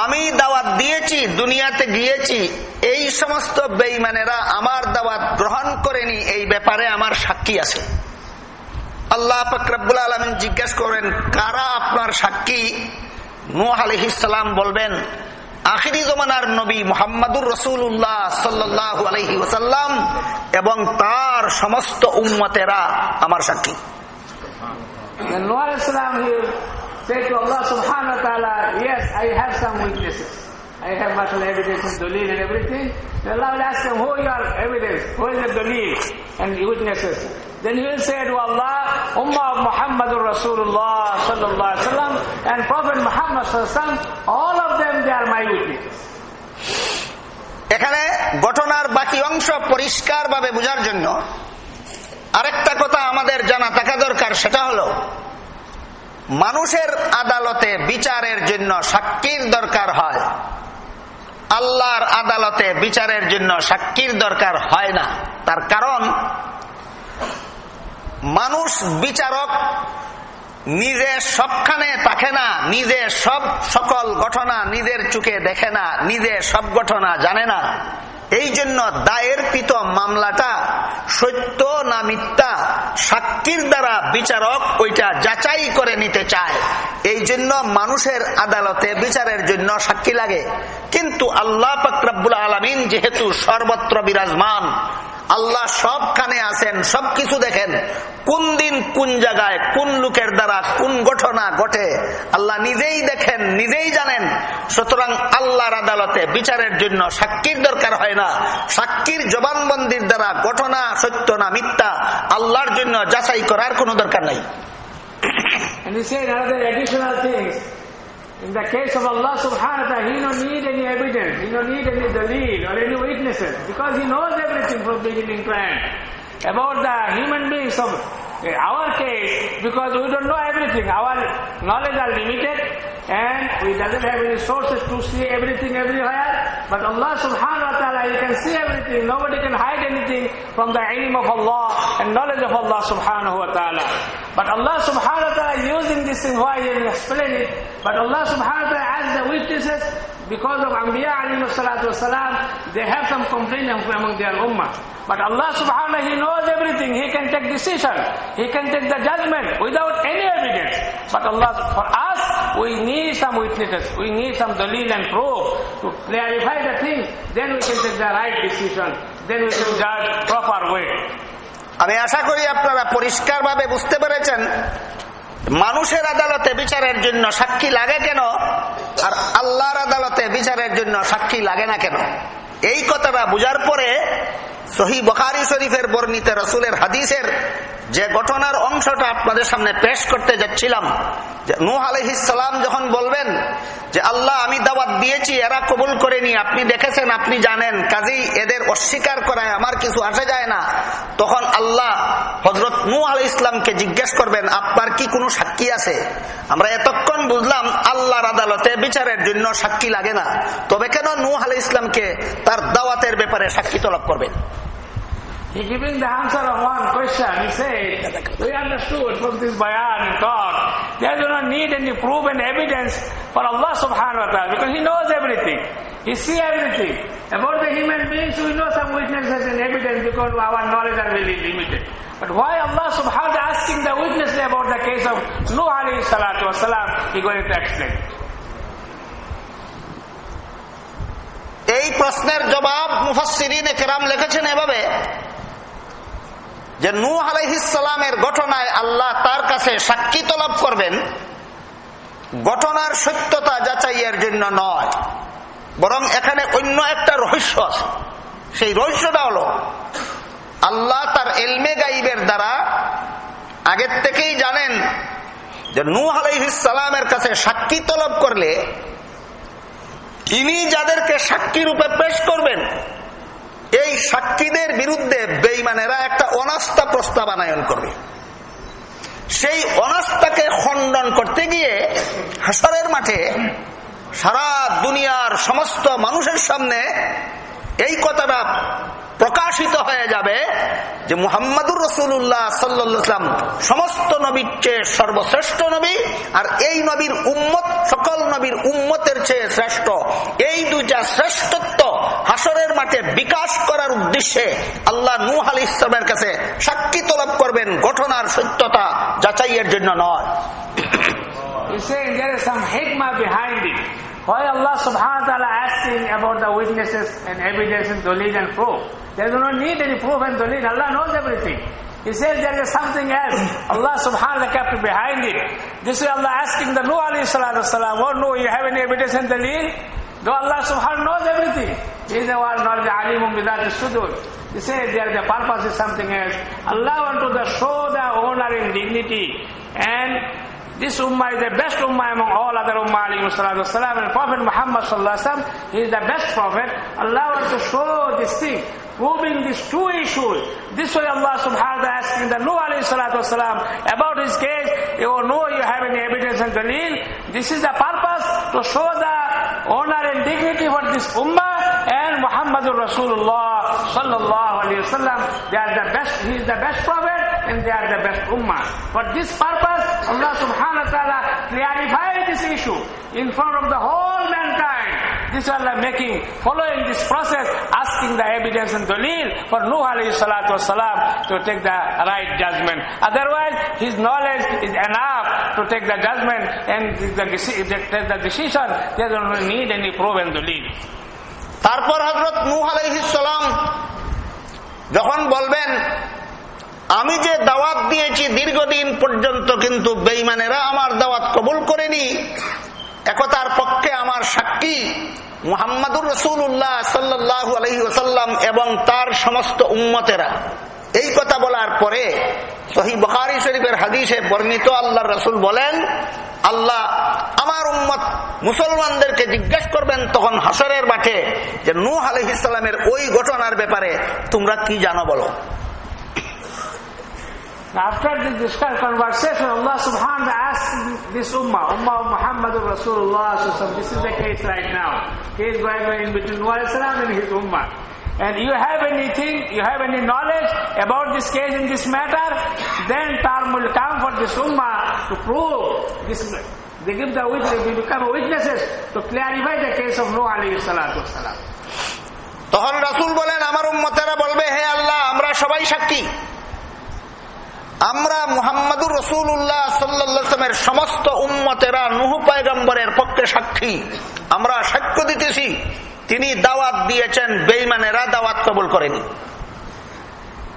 আমি দাওয়াত দিয়েছি, দুনিয়াতে গিয়েছি, এই সমস্ত বেইমানেরা আমার দাওয়াত গ্রহণ করেনি, এই ব্যাপারে আমার সাক্ষী আছে। আল্লাহ ফকরাবুল আলমিন জিজ্ঞেস করেন কারা আপনার সাক্ষী? নূহ আলহিসাম বলবেন, আখিরি জমানার নবী মোহাম্মদুর রসুল্লাহ সাল্লাহ আলহি ওসাল্লাম এবং তার সমস্ত উম্মতেরা আমার সাক্ষী। Alayhi said to Allah subhanahu wa ta'ala, yes, I have some witnesses. I have material evidence, and dalil and everything. Then Allah will ask him, who is your evidence? Who is the dalil and witnesses? Then he will say to Allah, Ummah of Muhammadur Rasulullah sallallahu alaihi wasallam and Prophet Muhammad sallallahu alaihi wasallam, all of them, they are my witnesses. এখানে ঘটনার বাকি অংশ পরিষ্কার ভাবে বোঝার জন্য আরেকটা কথা আমাদের জানা থাকা দরকার সেটা হলো মানুষের আদালতে বিচারের জন্য সাক্ষীর দরকার হয়। আল্লাহর আদালতে বিচারের জন্য সাক্ষীর দরকার হয় না। তার কারণ, মানুষ বিচারক নিজে সবখানে থাকে না, নিজে সব সকল ঘটনা নিজের চোখে দেখে না, নিজে সব ঘটনা জানে না। এই জন্য দায়ের পিত মামলাটা সত্য না মিথ্যা সাক্ষীর দ্বারা বিচারক ওইটা যাচাই করে নিতে চায়। এই জন্য মানুষের আদালতে বিচারের জন্য সাক্ষী লাগে। কিন্তু আল্লাহ ফক্রাবুল আলমিন যেহেতু সর্বত্র বিরাজমান আল্লাহ সবখানে আছেন, সবকিছু দেখেন। কোন দিন কোন জায়গায় কোন লোকের দ্বারা কোন ঘটনা ঘটে, আল্লাহ নিজেই দেখেন, নিজেই জানেন। সুতরাং আল্লাহর আদালতে বিচারের জন্য সাক্ষীর দরকার হয় না। সাক্ষীর জবানবন্দির দ্বারা ঘটনা সত্য না মিথ্যা, আল্লাহর জন্য যাচাই করার কোনো দরকার নাই। And he said another additional things. In the case of Allah subhanahu wa ta'ala, he don't need any evidence, he don't need any dalil or any witnesses because he knows everything from beginning to end. About the human beings of our case, because we don't know everything, our knowledge are limited and we doesn't have any sources to see everything everywhere. But Allah subhanahu wa ta'ala, you can see everything. Nobody can hide anything from the ilm of Allah and knowledge of Allah subhanahu wa ta'ala. But Allah subhanahu wa ta'ala using this thing, why He explain it. But Allah subhanahu wa ta'ala as the witnesses, because of Anbiya alayhi salatu wasalam, they have some complaint among their ummah. But Allah subhanahu wa ta'ala, He knows everything. He can take decision. He can take the judgment without any evidence. But Allah, for us, we need some witnesses. We need some dalil and proof to clarify the thing. Then we can take the right decision. Then we can judge proper way. আমি আশা করি আপনারা পরিষ্কারভাবে বুঝতে পেরেছেন মানুষের আদালতে বিচারের জন্য সাক্ষী লাগে কেন? আর আল্লাহর আদালতে বিচারের জন্য সাক্ষী লাগে না কেন? এই কথাটা বুঝার পরে সহি বখারি শরীফের বর্ণিত রসুলের হাদিসের যে ঘটনার অংশটা আপনাদের সামনে পেশ করতে যাচ্ছিলাম নূহ আলহিসাম যখন বলবেন যে, আল্লাহ, আমি দাওয়াত দিয়েছি, এরা কবুল করেনি আপনি দেখেছেন, আপনি জানেন, কাজেই এদের অস্বীকার করায় আমার কিছু আসে যায় না। তখন আল্লাহ হজরত নূ আল ইসলামকে জিজ্ঞেস করবেন, আপনার কি কোনো সাক্ষী আছে? আমরা এতক্ষণ বুঝলাম, আল্লাহর আদালতে বিচারের জন্য সাক্ষী লাগে না। তবে কেন নূ আল ইসলামকে তার দাওয়াতের ব্যাপারে সাক্ষী তলব করবেন? He giving the answer of one question. He said, we understood from this bayan and talk, there do not need any proof and evidence for Allah subhanahu wa ta'ala because He knows everything. He see everything. About the human beings, we know some witnesses and evidence because our knowledge are very limited. But why Allah subhanahu wa ta'ala asking the witness about the case of Nuh alayhi salatu wasalam, He going to explain. এই প্রশ্নের জবাব মুফাসিরিন কেরাম লিখেছেন এভাবে যে নূ আলাইহিসালামের ঘটনায় আল্লাহ তার কাছে সাক্ষী তলব করবেন, ঘটনার সত্যতা যাচাইয়ের জন্য নয়। বরং এখানে অন্য একটা রহস্য আছে। সেই রহস্যটা হলো, আল্লাহ তার এলমে গাইবের দ্বারা আগের থেকেই জানেন যে নূ আলাইহিসালামের কাছে সাক্ষী তলব করলে তিনি যাদেরকে সাক্ষী রূপে পেশ করবেন এই সাক্ষীদের বিরুদ্ধে বেইমানেরা একটা অনাস্থা প্রস্তাব আনায়ন করবে। সেই অনাস্থাকে খণ্ডন করতে গিয়ে হাসরের মাঠে সারা দুনিয়ার সমস্ত মানুষের সামনে এই কথাটা প্রকাশিত হয়ে যাবে যে মুহাম্মাদুর রসুল্লাহ সাল্লাম সমস্ত নবীর চেয়ে সর্বশ্রেষ্ঠ নবী, আর এই নবীর উম্মত, সকল নবীর উম্মতের চেয়ে শ্রেষ্ঠ। এই দুইটা শ্রেষ্ঠত্ব হাসরের মাঠে বিকাশ করার উদ্দেশ্যে আল্লাহ নূহ আলী ইসলামের কাছে সাক্ষী তলব করবেন ঘটনার সত্যতা যাচাইয়ের জন্য নয়। Why Allah subhanahu wa ta'ala asking about the witnesses and evidence and dalil and proof? There do not need any proof and dalil. Allah knows everything. He says there is something else. Allah subhanahu wa ta'ala kept behind it. This is Allah asking the Nuh alayhi salatu wasalam, oh no, you have any evidence and dalil? Though Allah subhanahu wa ta'ala knows everything. He is the one knowledge alimun bidat sudur. He says there the purpose is something else. Allah want to show the honor and dignity and this ummah is the best ummah among all other ummah alayhi salatu wasalam and Prophet Muhammad sallallahu he is the best prophet. Allah wants to show this thing proving these two issues. This way Allah subhanahu wa ta'ala asking the Nuh alayhi salatu wasalam about his case, you know you have any evidence and dalil. This is the purpose to show the honor and dignity for this ummah and Muhammadur Rasulullah sallallahu alayhi wasallam. They are the best, he is the best prophet and they are the best ummah. For this purpose, Allah subhanahu wa ta'ala clarified this issue in front of the whole mankind. This Allah making, following this process, asking the evidence and dalil for Nuh alayhi salatu wasalam to take the right judgment. Otherwise, his knowledge is enough to take the judgment and the, take the decision. They don't need any proof and dalil. তারপর হজরত নূহ আলাইহিসালাম যখন বলবেন আমি যে দাওয়াত দিয়েছি দীর্ঘদিন পর্যন্ত কিন্তু বেইমানেরা আমার দাওয়াত কবুল করেনি একতার পক্ষে আমার সাক্ষী মুহাম্মাদুর রসুল্লাহ সাল্লাহ আলহি ওসাল্লাম এবং তার সমস্ত উম্মতেরা। এই কথা বলার পরে সহি বখারি শরীফের হাদিসে বর্ণিত আল্লাহ রসুল বলেন, আল্লাহ আমার উম্মত মুসলমানদেরকে জিজ্ঞেস করবেন তখন হাসরের মাঠে যে নূহ আলহ ইসলামের ওই ঘটনার ব্যাপারে তোমরা কি জানো বলো। After this discuss conversation, Allah subhanahu wa ta'ala asked this ummah, ummah of Muhammad Rasulullah, this is the case right now. He is going on in between Noah and his ummah. And you have anything, you have any knowledge about this case in this matter, then time will come for this ummah to prove this. They give the witness, they become witnesses to clarify the case of Noah alayhi salatu wasalam. তখন রাসুল বলেন আমার উম্মতেরা বলবে হে আল্লাহ আমরা সবাই সাক্ষী আমরা মুহাম্মাদুর রসুল্লাহ সাল্লামের সমস্ত উম্মতেরা নুহু পায়গম্বরের পক্ষে সাক্ষী। আমরা সাক্ষ্য দিতেছি, তিনি দাওয়াত দিয়েছেন বেইমানেরা দাওয়াত কবুল করেনি।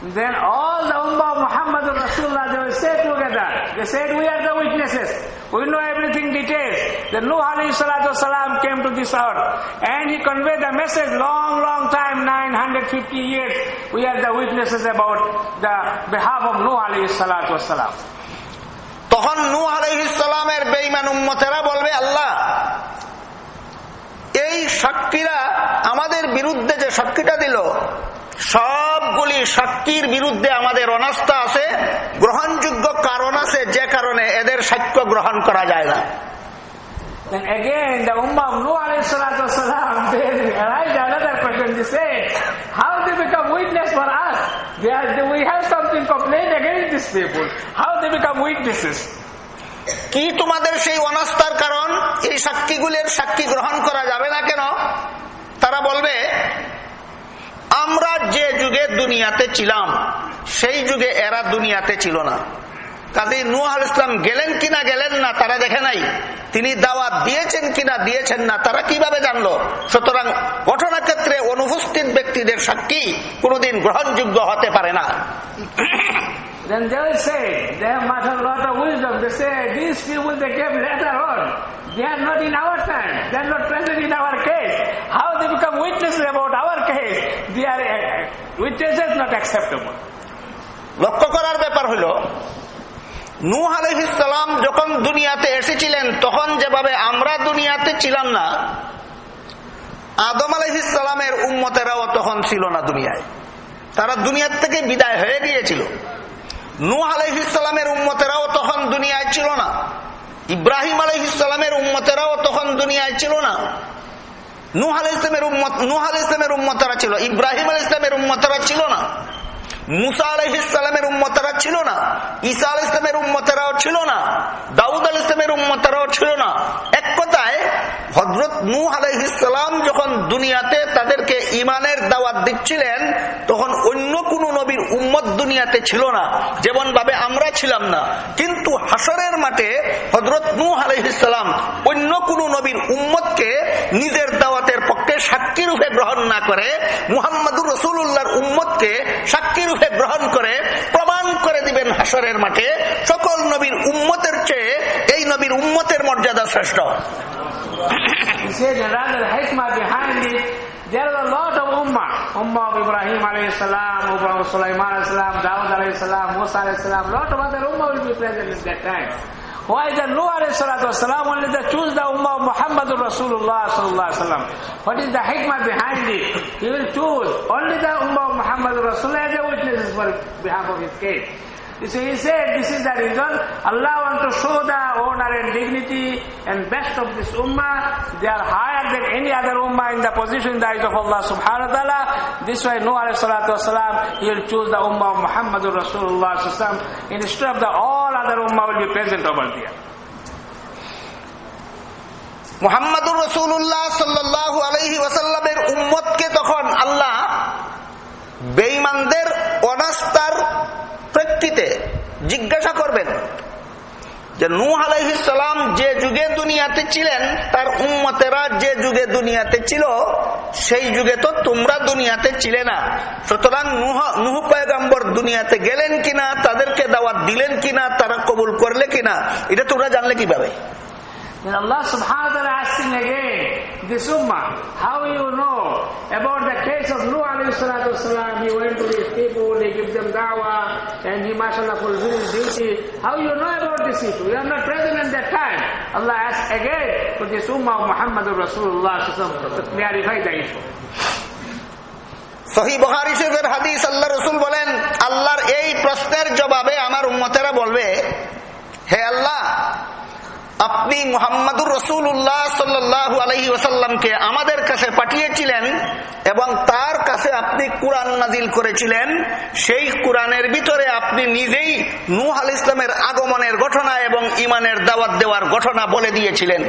Then all the Ummah of Muhammad Rasulullah, they will say together, they said, we are the witnesses. We know everything details. The Nuh alayhi salatu salam came to this earth and he conveyed the message long, long time, 950 years. We are the witnesses about the behalf of Nuh alayhi salatu salam. তখন নূ আলহিসের বেইমান উম্মতেরা বলবে আল্লাহ এই সাক্ষীরা আমাদের বিরুদ্ধে যে সাক্ষীটা দিল সবগুলি শক্তির বিরুদ্ধে আমাদের অনাস্থা আছে গ্রহণযোগ্য কারণ আছে যে কারণে এদের সাক্ষ্য গ্রহণ করা যায় না। কি তোমাদের সেই অনাস্থার কারণ? এই সাক্ষীগুলির সাক্ষী গ্রহণ করা যাবে না কেন? তারা বলবে আমরা যে যুগে দুনিয়াতে ছিলাম সেই যুগে এরা দুনিয়াতে ছিল না। কাজী নূহ ইসলাম গেলেন কিনা গেলেন না তারা দেখে নাই তিনি দাওয়াত দিয়েছেন কিনা দিয়েছেন না তারা কীভাবে জানলো সুতরাং ঘটনাক্ষেত্রে অনুপস্থিত ব্যক্তিদের সাক্ষী কোনোদিন গ্রহণযোগ্য হতে পারে না Then they will say, they have much a lot of wisdom. They say, these people they came later on. They are not in our time. They are not present in our case. How they become witnesses about our case? They are uh, witnesses not acceptable. লক্ষ্য করার ব্যাপার হলো নূহ আলহিসাম যখন দুনিয়াতে এসেছিলেন, তখন যেভাবে আমরা দুনিয়াতে ছিলাম না, আদম আলহিসামের উম্মতেরাও তখন ছিল না দুনিয়ায়। তারা দুনিয়ার থেকে বিদায় হয়ে গিয়েছিল। নূহ আলহিসামের উম্মতেরাও তখন দুনিয়ায় ছিল না। ইব্রাহিম আলহিসামের উম্মতেরাও তখন দুনিয়ায় ছিল না। নুহ আল ইসলামের উম্মত, নুহ আল ইসলামের উম্মতারা ছিল, ইব্রাহিম আল ইসলামের উম্মতারা ছিল না। মুসা ইসলামের উম্মতারা ছিল না। আল ইসলামের উম্মতারাও ছিল না। দাউদ আল ইসলামের উম্মতারাও ছিল না। এক কথায় হজরত ইসলাম যখন দুনিয়াতে তাদেরকে ইমানের দাওয়াত দিচ্ছিলেন, তখন অন্য কোন নবীর উম্মত দুনিয়াতে ছিল না। যেমন ভাবে আমরা ছিলাম না। কিন্তু হাসরের মাঠে হজরত আলহ ইসলাম অন্য কোন নবীর উম্মতকে নিজের দাওয়াতের পক্ষে সাক্ষী রূপে গ্রহণ না করে মুহাম্মদুর রসুল্লাহর উম্মতকে সাক্ষী রূপে গ্রহণ করে প্রমাণ করে দিবেন হাসরের মাঠে সকল নবীর উম্মতের চেয়ে এই নবীর উম্মতের মর্যাদা শ্রেষ্ঠ. There are a lot of ummah. Ummah of Ibrahim alayhi salam, ummah of Sulaiman alayhi salam, Dawud alayhi salam, Musa alayhi salam. lot of other ummah will be present at that time. Why the Nuh alayhi salatu wasalam only they choose the ummah of Muhammadur Rasulullah sallallahu alayhi wasallam. What is the hikmah behind it? He will choose only the ummah of Muhammadur Rasulullah as a witnesses for behalf of his case. You see, he said this is the reason Allah want to show the honor and dignity and best of this ummah. They are higher than any other ummah in the position in the eyes of Allah subhanahu wa ta'ala. This way Nuh alayhi salatu wasalam, he will choose the ummah of Muhammadur Rasulullah alaihi. Instead of the all other ummah will be present over there. মোহাম্মদুর রসুল্লাহ সাল্লাহ আলহি ওয়াসাল্লামের উম্মতকে তখন আল্লাহ বেইমানদের অনাস্তার প্রেক্ষিতে জিজ্ঞাসা করবেন যে নূহ আলাইসালাম যে যুগে দুনিয়াতে ছিলেন, তার উম্মতেরা যে যুগে দুনিয়াতে ছিল, সেই যুগে তো তোমরা দুনিয়াতে ছিলে না। সুতরাং নুহ পয়গাম্বর দুনিয়াতে গেলেন কিনা, তাদেরকে দাওয়াত দিলেন কিনা, তারা কবুল করলে কিনা, এটা তোমরা জানলে কীভাবে? Then Allah subhanahu wa ta'ala asking again, this ummah, how you know about the case of Nuh alayhi salatu wasalam, he went to these people, he gave them da'wah, and he mashallah fulfilled his duty. How you know about this issue? You are not present at that time. Allah asks again to this ummah of Muhammadur Rasulullah to clarify the issue. সহি বহারি শরীফের হাদিস আল্লাহ রসুল বলেন আল্লাহর এই প্রশ্নের জবাবে আমার উম্মতেরা বলবে হে আল্লাহ আপনি মোহাম্মদুর রসুল্লাহ সাল্লাহ আলহি ওসাল্লামকে আমাদের কাছে পাঠিয়েছিলেন এবং তার কাছে আপনি কোরআন নাজিল করেছিলেন, সেই কোরআনের ভিতরে আপনি নিজেই নূহ আল ইসলামের আগমনের ঘটনা এবং ইমানের দাওয়াত দেওয়ার ঘটনা বলে দিয়েছিলেন।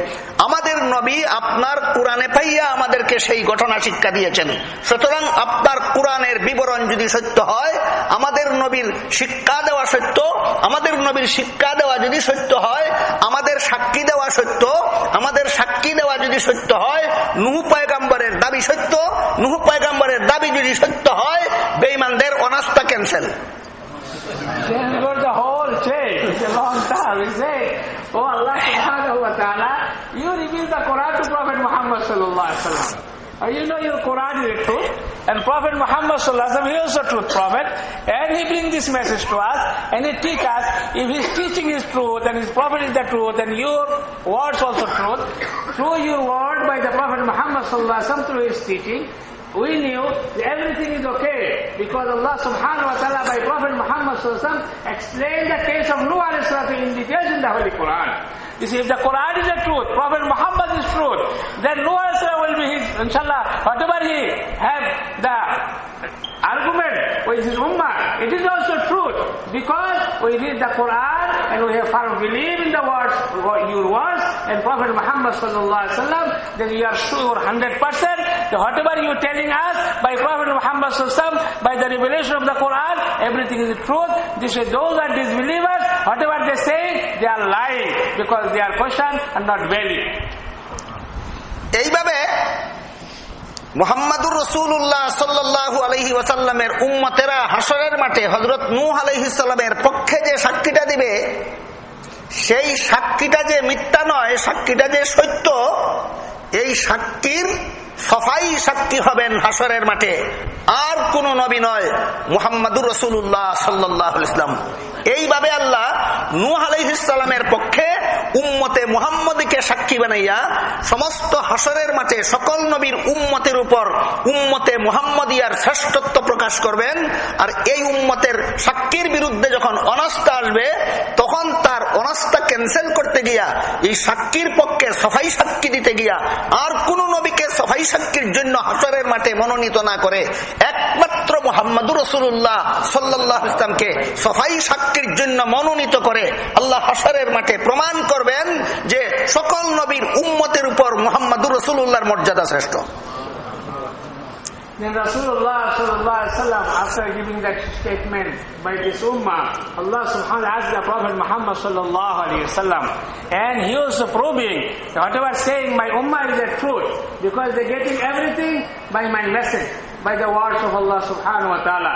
আমাদের নবী আপনার কোরআনে পাইয়া আমাদেরকে সেই ঘটনা শিক্ষা দিয়েছেন। সুতরাং আপনার কোরআনের বিবরণ যদি সত্য হয়, আমাদের নবীর শিক্ষা দেওয়া সত্য, আমাদের নবীর শিক্ষা দেওয়া যদি সত্য হয়, আমাদের সাক্ষী দেওয়া সত্য আমাদের সাক্ষী দেওয়া যদি সত্য হয় নুহু পয়গাম্বরের দাবি সত্য নুহু পয়গাম্বরের দাবি যদি সত্য হয় বেইমানদের অনাস্থা cancel Then we the whole chain. It's a long time. We say, Oh Allah subhanahu wa ta'ala, you reveal the Quran to Prophet Muhammad sallallahu alaihi wasallam. You know your Quran is truth, and Prophet Muhammad sallallahu he is a truth prophet, and he brings this message to us, and he teach us, if his teaching is truth, and his prophet is the truth, and your words also truth, through your word by the Prophet Muhammad sallallahu through his teaching, we knew everything is okay because Allah subhanahu wa ta'ala by Sallallahu explained the case of Nuh in details in the Holy Quran. You see, if the Quran is the truth, Prophet Muhammad is truth, then Nuh will be his, inshallah, whatever he have the argument with his ummah, it is also truth because we read the Quran and we have found believe in the words, your words and Prophet Muhammad sallallahu alaihi wasallam, then you are sure 100% that whatever you are telling us by Prophet Muhammad sallallahu by the revelation of the Quran, everything is truth. This is those are disbelievers, whatever they say, they are lying because their question are not valid. এইভাবে মোহাম্মদুর রসুল্লাহ সাল্লাহ আলহি ওয়াসাল্লামের উম্মতেরা হাসরের মাঠে হজরত নূহ আলহিসাল্লামের পক্ষে যে সাক্ষীটা দিবে সেই সাক্ষীটা যে মিথ্যা নয় সাক্ষীটা যে সত্য এই সাক্ষীর সফাই সাক্ষী হবেন হাসরের মাঠে। আর কোন নবী নয়, মুহাম্মাদুর রসুল্লাহ সাল্লাহ ইসলাম এইভাবে আল্লাহ নূহ আলহিসাল্লামের পক্ষে উম্মতে মুহাম্মদীকে সাক্ষী বানাইয়া সমস্ত হাসরের মাঠে সকল নবীর উম্মতের উপর উম্মতে মুহাম্মদিয়ার শ্রেষ্ঠত্ব প্রকাশ করবেন। আর এই উম্মতের সাক্ষীর বিরুদ্ধে যখন অনাস্থা আসবে, তখন তার অনাস্থা ক্যান্সেল করতে গিয়া, এই সাক্ষীর পক্ষে সফাই সাক্ষী দিতে গিয়া, আর কোন নবীকে সফাই সাক্ষীর জন্য হাসরের মাঠে মনোনীত না করে একমাত্র মোহাম্মদুর রসুল্লাহ সাল্লাহ ইসলামকে সফাই সাক্ষীর জন্য মনোনীত করে আল্লাহ হাসরের মাঠে প্রমাণ করবেন যে সকল নবীর উম্মতের উপর মোহাম্মদুর রসুল্লাহর মর্যাদা শ্রেষ্ঠ। Then Rasulullah wasallam, after giving that statement by this ummah, Allah subhanahu wa ta'ala asked the Prophet Muhammad sallallahu alaihi wasallam, and he was probing whatever saying my ummah is a truth because they're getting everything by my message, by the words of Allah subhanahu wa ta'ala.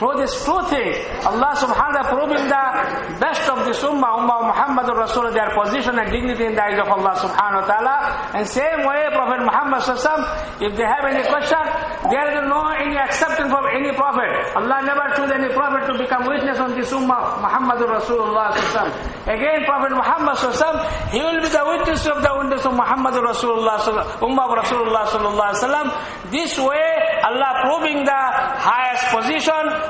Through these two Allah subhanahu wa ta'ala proving the best of this ummah, ummah Muhammad Rasul, their position and dignity in the eyes of Allah subhanahu wa ta'ala. And same way, Prophet Muhammad sallallahu if they have any question, there is no any acceptance from any prophet. Allah never chose any prophet to become witness on this ummah, Muhammad Rasulullah sallallahu Again, Prophet Muhammad sallallahu he will be the witness of the witness of Muhammad Rasulullah ummah of Rasulullah sallallahu This way, Allah proving the highest position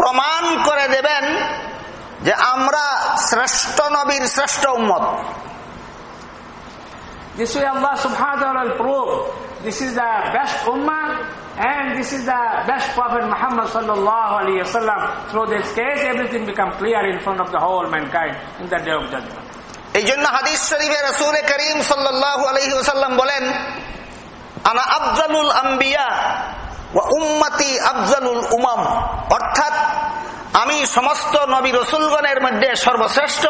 প্রমাণ করে দেবেন যে আমরা শ্রেষ্ঠ নবীর শ্রেষ্ঠ উম্মত। This is আল্লাহ সুবহানাহু ওয়া proof this is the best Ummah and this is the best prophet Muhammad সাল্লাল্লাহু আলাইহি ওয়াসাল্লাম through this clear in front of the whole mankind in the day of judgement এইজন্য হাদিস শরীফে রাসূল কারীম সাল্লাল্লাহু আলাইহি ওয়াসাল্লাম বলেন আনা আফজালুল আমবিয়া উম্মতি আফজালুল উমাম অর্থাৎ আমি সমস্ত নবী রসুলগণের মধ্যে সর্বশ্রেষ্ঠ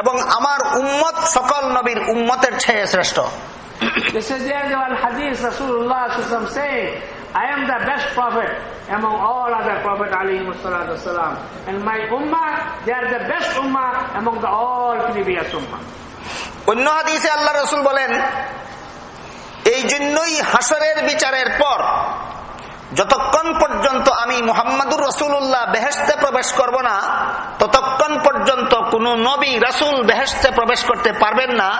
এবং আমার উম্মত সকল নবীর উম্মতের চেয়ে শ্রেষ্ঠ This is the one hadith Rasulullah saying, I am the best prophet among all other prophet wasalam. And my ummah, they are the best ummah among the all previous ummah. অন্য হাদিসে আল্লাহ রসুল বলেন এই জন্যই হাসরের বিচারের পর যতক্ষণ পর্যন্ত আমি মোহাম্মদুর রসুল্লাহ বেহেস্তে প্রবেশ করব না ততক্ষণ পর্যন্ত কোন নবী রাসুল বেহেস্তে প্রবেশ করতে পারবেন না।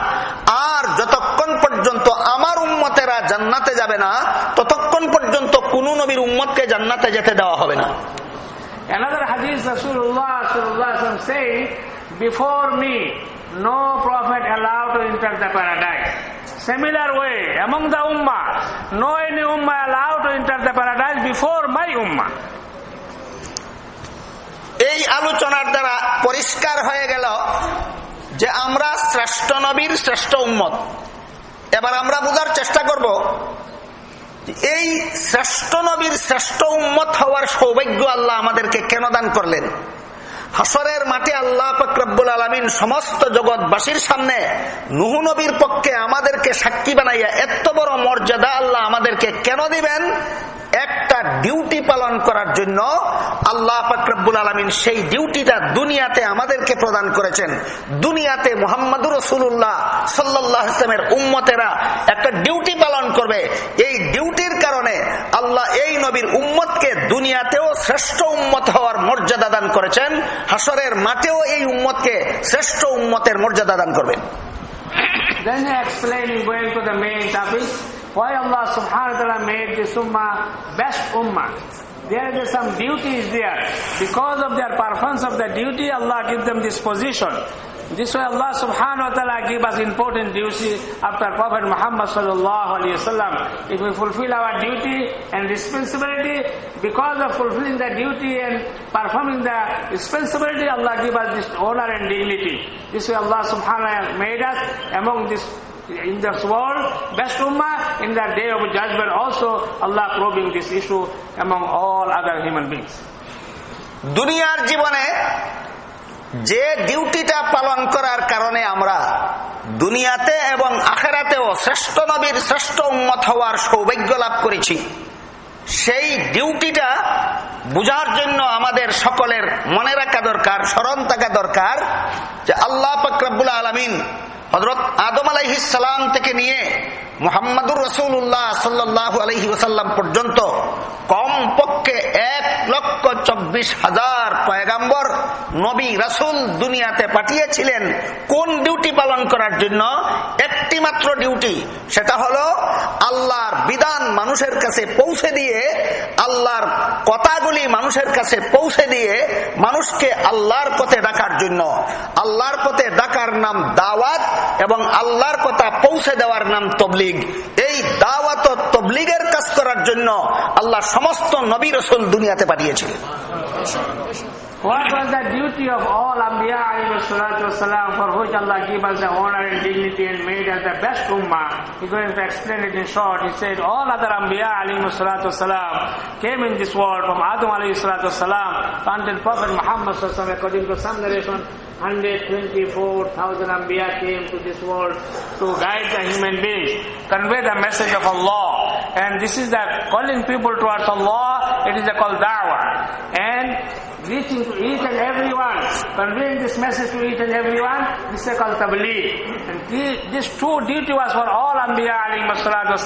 আর যতক্ষণ পর্যন্ত আমার উম্মতেরা জান্নাতে যাবে না ততক্ষণ পর্যন্ত কোন নবীর উম্মতকে জান্নাতে যেতে দেওয়া হবে না। Another hadith Rasulullah wasallam saying, before me, no prophet allowed to enter the paradise. Similar way, among the ummah, no any ummah allowed to enter the paradise before my ummah. এই আলোচনার দ্বারা পরিষ্কার হয়ে গেল যে আমরা শ্রেষ্ঠ নবীর শ্রেষ্ঠ উম্মত এবার আমরা বোঝার চেষ্টা করব এই শ্রেষ্ঠ নবীর শ্রেষ্ঠ উম্মত হওয়ার সৌভাগ্য আল্লাহ আমাদেরকে কেন দান করলেন হাসরের মাঠে আল্লাহ ফকরবুল আলমিন সমস্ত জগৎবাসীর সামনে নুহু নবীর পক্ষে আমাদেরকে সাক্ষী বানাইয়া এত বড় মর্যাদা আল্লাহ আমাদেরকে কেন দিবেন? একটা ডিউটি পালন করার জন্য আল্লাহ ফকরবুল আলমিন সেই ডিউটিটা দুনিয়াতে আমাদেরকে প্রদান করেছেন। দুনিয়াতে মোহাম্মদুর রসুল্লাহ সাল্লাহ ইসলামের উম্মতেরা একটা ডিউটি পালন করবে। এই ডিউটির কারণে আল্লাহ এই নবীর উম্মতকে দুনিয়াতেও শ্রেষ্ঠ উম্মত হওয়ার মর্যাদা দান করেছেন। হাসরের মাঠেও এই উম্মতকে শ্রেষ্ঠ উম্মতের মর্যাদা দান করবেন। Then he explained, going to the main topic, why Allah subhanahu wa ta'ala made this ummah best ummah. There is some duties there. Because of their performance of the duty, Allah gives them this position. This way Allah subhanahu wa ta'ala give us important duty after Prophet Muhammad sallallahu alayhi wa sallam. If we fulfill our duty and responsibility, because of fulfilling the duty and performing the responsibility, Allah give us this honor and dignity. This way Allah subhanahu wa ta'ala made us among this in this world, best ummah, in the day of judgment also, Allah probing this issue among all other human beings. দুনিয়ার জীবনে যে ডিউটিটা পালন করার কারণে আমরা দুনিয়াতে এবং আখেরাতেও শ্রেষ্ঠ নবীর শ্রেষ্ঠ উন্মত হওয়ার সৌভাগ্য লাভ করেছি সেই ডিউটিটা বুঝার জন্য আমাদের সকলের মনে রাখা দরকার স্মরণ থাকা দরকার যে আল্লাহ ফকরাবুল আলমিন হজরত আদম আলাইহিসালাম থেকে নিয়ে মোহাম্মদুর রসুল্লাহ সাল্লাহ আলহি ওসাল্লাম পর্যন্ত কম পক্ষে এক লক্ষ চব্বিশ হাজার পয়গাম্বর নবী রাসুল দুনিয়াতে পাঠিয়েছিলেন কোন ডিউটি পালন করার জন্য? একটি মাত্র ডিউটি, সেটা হলো আল্লাহর বিধান মানুষের কাছে পৌঁছে দিয়ে, আল্লাহর কথাগুলি মানুষের কাছে পৌঁছে দিয়ে মানুষকে আল্লাহর পথে ডাকার জন্য। আল্লাহর পথে ডাকার নাম দাওয়াত এবং আল্লাহর কথা পৌঁছে দেওয়ার নাম তবলিগ। এই দাওয়াত তবলিগের কাজ করার জন্য আল্লাহ সমস্ত নবী রসুল দুনিয়াতে পাঠিয়েছিলেন। What was the duty of all Anbiya wasalam, for which Allah gave us the honor and dignity and made us the best ummah? He's going to explain it in short. He said all other Anbiya wasalam, came in this world from Adam wasalam until Prophet Muhammad wasalam, according to some narration, 124,000 Anbiya came to this world to guide the human beings, convey the message of Allah. And this is the calling people towards Allah, it is a called da'wah. And reaching to each and everyone, conveying this message to each and everyone, this is called tabligh. And this true duty was for all Anbiya alayhi salatu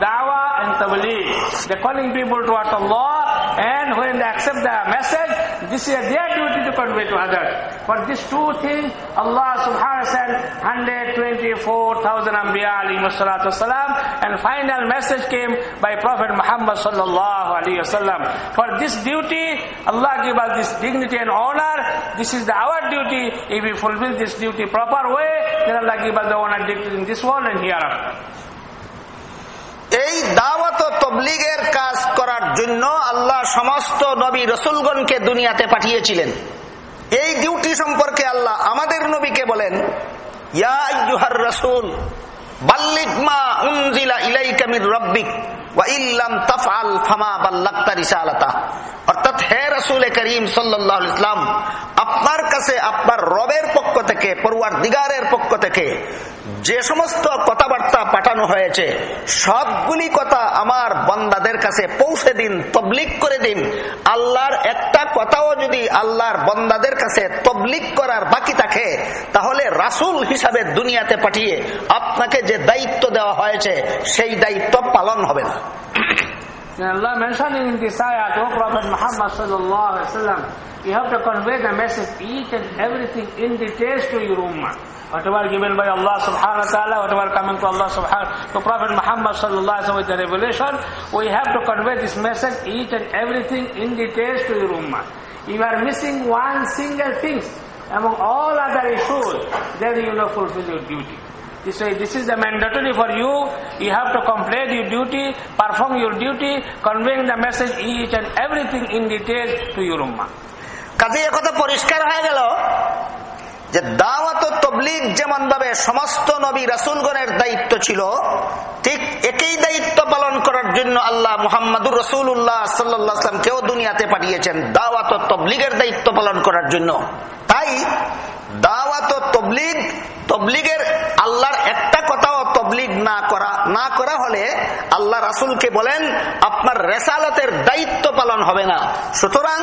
da'wah and tabligh. They're calling people towards Allah and when they accept the message, this is their duty to convey to others. For these two things, Allah subhanahu wa ta'ala sent 124,000 Anbiya alayhi salatu wasalam, and final message came by Prophet Muhammad sallallahu alayhi wasallam. For this duty, Allah give us this dignity and honor. This is the, our duty. If we fulfill this duty proper way, then Allah give us the honor dignity in this world and hereafter. এই দাওয়াত ও তবলিগের কাজ করার জন্য আল্লাহ সমস্ত নবী রসুলগণকে দুনিয়াতে পাঠিয়েছিলেন এই ডিউটি সম্পর্কে আল্লাহ আমাদের নবীকে বলেন ইয়া রাসূল বাল্লিগ মা উনজিলা ইলাইকা মির রাব্বিক অর্থাৎ করিম ইসলাম আপনার কাছে, আপনার রবের পক্ষ থেকে পক্ষ থেকে যে সমস্ত কথাবার্তা পাঠানো হয়েছে, সবগুলি কথা আমার বন্দাদের কাছে পৌঁছে দিন তবলিক করে দিন। আল্লাহর একটা কথাও যদি আল্লাহর বন্দাদের কাছে তবলিক করার বাকি থাকে, তাহলে রাসুল হিসাবে দুনিয়াতে পাঠিয়ে আপনাকে যে দায়িত্ব দেওয়া হয়েছে, সেই দায়িত্ব পালন হবে না। And Allah mentioning in this ayah to Prophet Muhammad sallallahu alaihi wasallam, you have to convey the message each and everything in details to your ummah. Whatever given by Allah subhanahu wa ta'ala, whatever coming to Allah subhanahu to Prophet Muhammad sallallahu alaihi wasallam with the revelation, we have to convey this message each and everything in details to your ummah. If you are missing one single thing among all other issues, then you will not fulfill your duty. This way, this is the mandatory for you. You have to complete your duty, perform your duty, conveying the message each and everything in detail to your ummah. কাজে কথা পরিষ্কার হয়ে গেল যে দাওয়াত তবলিগ যেমন ভাবে সমস্ত নবী রাসুলগণের দায়িত্ব ছিল ঠিক একই দায়িত্ব পালন করার জন্য আল্লাহ মুহাম্মাদুর রসুল্লাহ সাল্লাম কেউ দুনিয়াতে পাঠিয়েছেন দাওয়াত তবলিগের দায়িত্ব পালন করার জন্য তাই দাওয়াত তবলিগ তবলিগের আল্লাহর একটা কথাও তবলিগ না করা না করা হলে আল্লাহ রাসুলকে বলেন, আপনার রেসালতের দায়িত্ব পালন হবে না। সুতরাং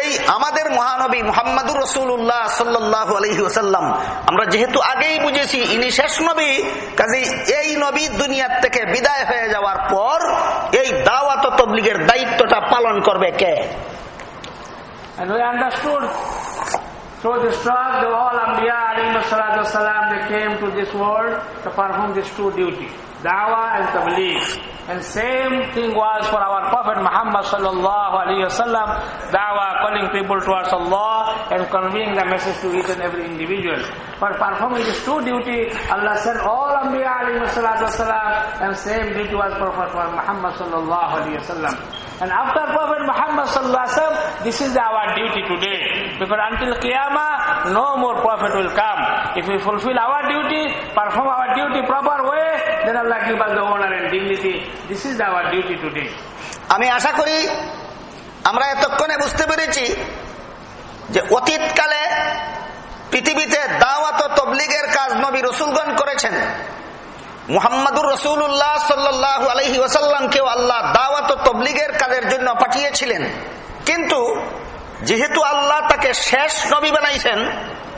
এই আমাদের মহানবী মোহাম্মদুর রসুল্লাহ সাল্লাহ আলহি ওসাল্লাম আমরা যেহেতু আগেই বুঝেছি, ইনি শেষ নবী কাজে এই নবী দুনিয়ার থেকে বিদায় হয়ে যাওয়ার পর এই দাওয়াত তবলিগের দায়িত্বটা পালন করবে কে? And the talk the all Anbiya alayhi salatu wasalam, they came to this world to perform these two duties, dawah and tabligh. And same thing was for our Prophet Muhammad sallallahu alayhi wasallam, dawah, calling people towards Allah and conveying the message to each and every individual. For performing these two duties, Allah sent all Anbiya alayhi salatu wasalam and same duty was for Prophet Muhammad sallallahu alayhi wasallam. And after Prophet Muhammad sallallahu alaihi wasallam, this is our duty today. Because until Qiyamah, no more Prophet will come. If we fulfill our duty, perform our duty proper way, then Allah আমি আশা করি আমরা এতক্ষণে বুঝতে পেরেছি যে অতীতকালে পৃথিবীতে দাওয়াত তবলিগের কাজ নবী রসুলগণ করেছেন। মুহাম্মাদুর রসুল্লাহ সাল্লাহ আলহি ওসাল্লামকেও আল্লাহ দাওয়াত তবলিগের কাজের জন্য পাঠিয়েছিলেন। কিন্তু যেহেতু আল্লাহ তাকে শেষ নবী বানাইছেন,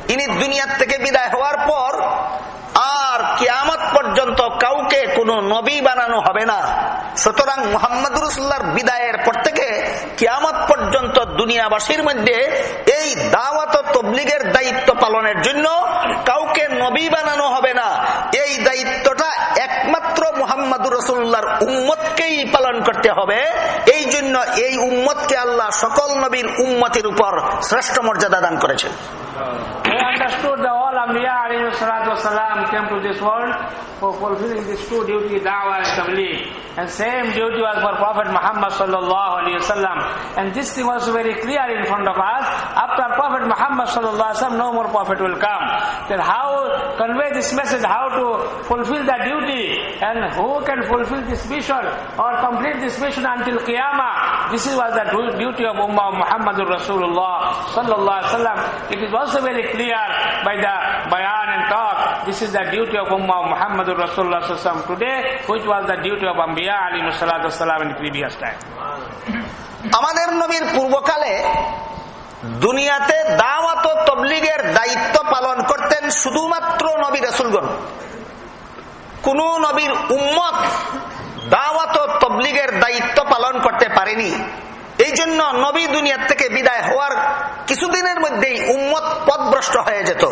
ইনি দুনিয়ার থেকে বিদায় হওয়ার পর আর কিয়ামত পর্যন্ত কাউকে কোনো নবী বানানো হবে না। সুতরাং মোহাম্মদ রসুল্লাহর বিদায়ের পর থেকে কিয়ামত পর্যন্ত দুনিয়াবাসীর মধ্যে এই দাওয়াত তবলিগের দায়িত্ব পালনের জন্য কাউকে নবী বানানো হবে না। এই দায়িত্বটা একমাত্র মুহাম্মদুর রসুল্লাহর উম্মতকেই পালন করতে হবে। এই জন্য এই উম্মতকে আল্লাহ সকল নবীর উম্মতের উপর শ্রেষ্ঠ মর্যাদা দান করেছেন। We understood that all alayhi salatu wasalam came to this world for fulfilling these two duty, da'wah and tabligh. And same duty was for Prophet Muhammad sallallahu alayhi wasallam. And this thing was very clear in front of us. After Prophet Muhammad sallallahu alayhi wasallam, no more Prophet will come. Then how convey this message, how to fulfill that duty, and who can fulfill this mission or complete this mission until Qiyamah. This is was the duty of Ummah Muhammadur Rasulullah sallallahu alaihi wasallam. It is also very clear by the bayan and talk. This is the duty of Ummah of Muhammadur Rasulullah sallallahu today, which was the duty of Anbiya alayhi salatu wasalam in previous time. আমাদের নবীর পূর্বকালে দুনিয়াতে দাওয়াত ও তবলিগের দায়িত্ব পালন করতেন শুধুমাত্র নবী রসুলগণ কোন নবীর উম্মত দাওয়াত ও তবলিগের দায়িত্ব পালন করতে পারেনি এই জন্য নবী দুনিয়ার থেকে বিদায় হওয়ার কিছুদিনের মধ্যেই উম্মত পদভ্রষ্ট হয়ে যেত।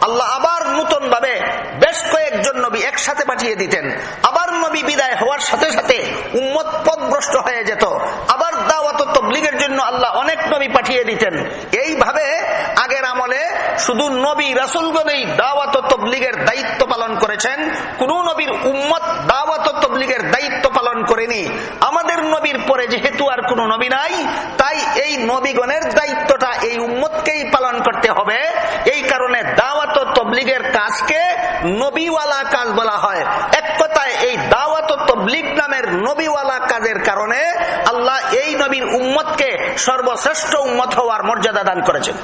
আল্লাহ আবার নতুন ভাবে বেশ কয়েকজন নবী একসাথে পাঠিয়ে দিতেন। আবার নবী বিদায় হওয়ার সাথে সাথে উম্মত পদভ্রষ্ট হয়ে যেত। আবার দাওয়াত তবলিগের জন্য আল্লাহ অনেক নবী পাঠিয়ে দিতেন। এইভাবে আগের আমলে শুধু নবী রাসুলগণেই দাওয়াত তবলিগের দায়িত্ব পালন করেছেন। কোন নবীর উম্মত দাওয়াত তবলিগের দায়িত্ব করেনি। আমাদের নবীর পরে যেহেতু আর কোন নবী নাই তাই এই নবীগণের দায়িত্বটা এই উম্মতকেই পালন করতে হবে। এই কারণে দাওয়াত তবলিগের কাজকে নবীওয়ালা কাজ বলা হয়। এক কথায় এই দাওয়াত তবলিগ নামের নবীওয়ালা কাজের কারণে আল্লাহ এই নবীর উম্মতকে সর্বশ্রেষ্ঠ উম্মত হওয়ার মর্যাদা দান করেছেন।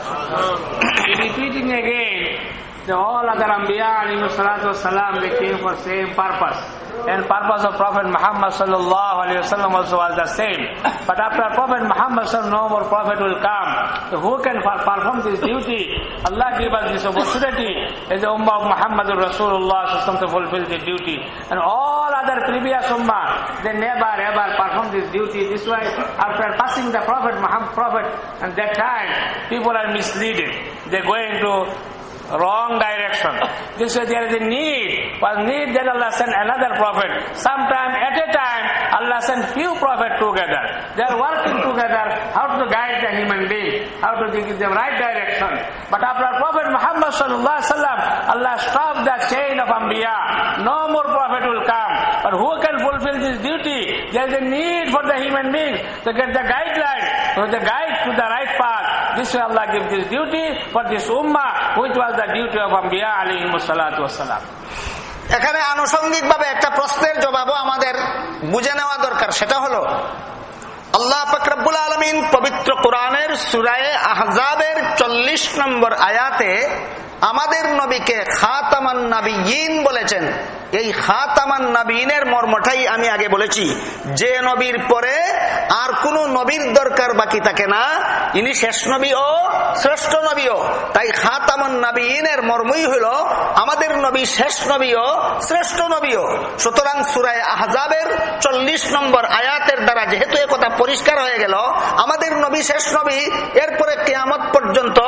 All other alayhi salatu wasalam, they came for same purpose. And purpose of Prophet Muhammad sallallahu alayhi wasallam also was the same. But after Prophet Muhammad sallallahu no more Prophet will come. So who can perform this duty? Allah give us this opportunity as the Ummah of Muhammad Rasulullah sallallahu to fulfill the duty. And all other previous Ummah, they never ever perform this duty. This way, after passing the Prophet Muhammad, Prophet, and that time, people are misleaded. They're going to wrong direction. [laughs] This way there is a need. For need then Allah sent another prophet. Sometime at a time Allah sent few prophets together. They are working together how to guide the human being, how to give them right direction. But after Prophet Muhammad sallallahu alaihi wasallam, Allah stopped the chain of Anbiya. No more prophet will come. But who can fulfill this duty? There is a need for the human being to get the guideline, to the guide to the right path. This Allah gives this duty for this ummah, which was the duty of Ambiya alayhi salatu wasalam. এখানে আনুষঙ্গিক ভাবে একটা প্রশ্নের জবাবও আমাদের বুঝে নেওয়া দরকার সেটা হলো আল্লাহ ফকরাবুল আলমিন পবিত্র কোরআনের সুরায় আহজাবের চল্লিশ নম্বর আয়াতে আমাদের নবীকে খাতামান নাবিয়িন বলেছেন। এই খাতামান নাবিনের মর্মটাই আমি আগে বলেছি। যে নবীর পরে আর কোন নবীর দরকার বাকি থাকে না। ইনি শেষ নবী ও শ্রেষ্ঠ নবীও তাই খাতামান নাবিনের মর্মই হইল আমাদের নবী শেষ ও শ্রেষ্ঠ নবীও সুতরাং সুরায় আহজাবের চল্লিশ নম্বর আয়াতের দ্বারা যেহেতু কথা পরিষ্কার হয়ে গেল, আমাদের নবী শেষ নবী, এরপরে কেয়ামত পর্যন্ত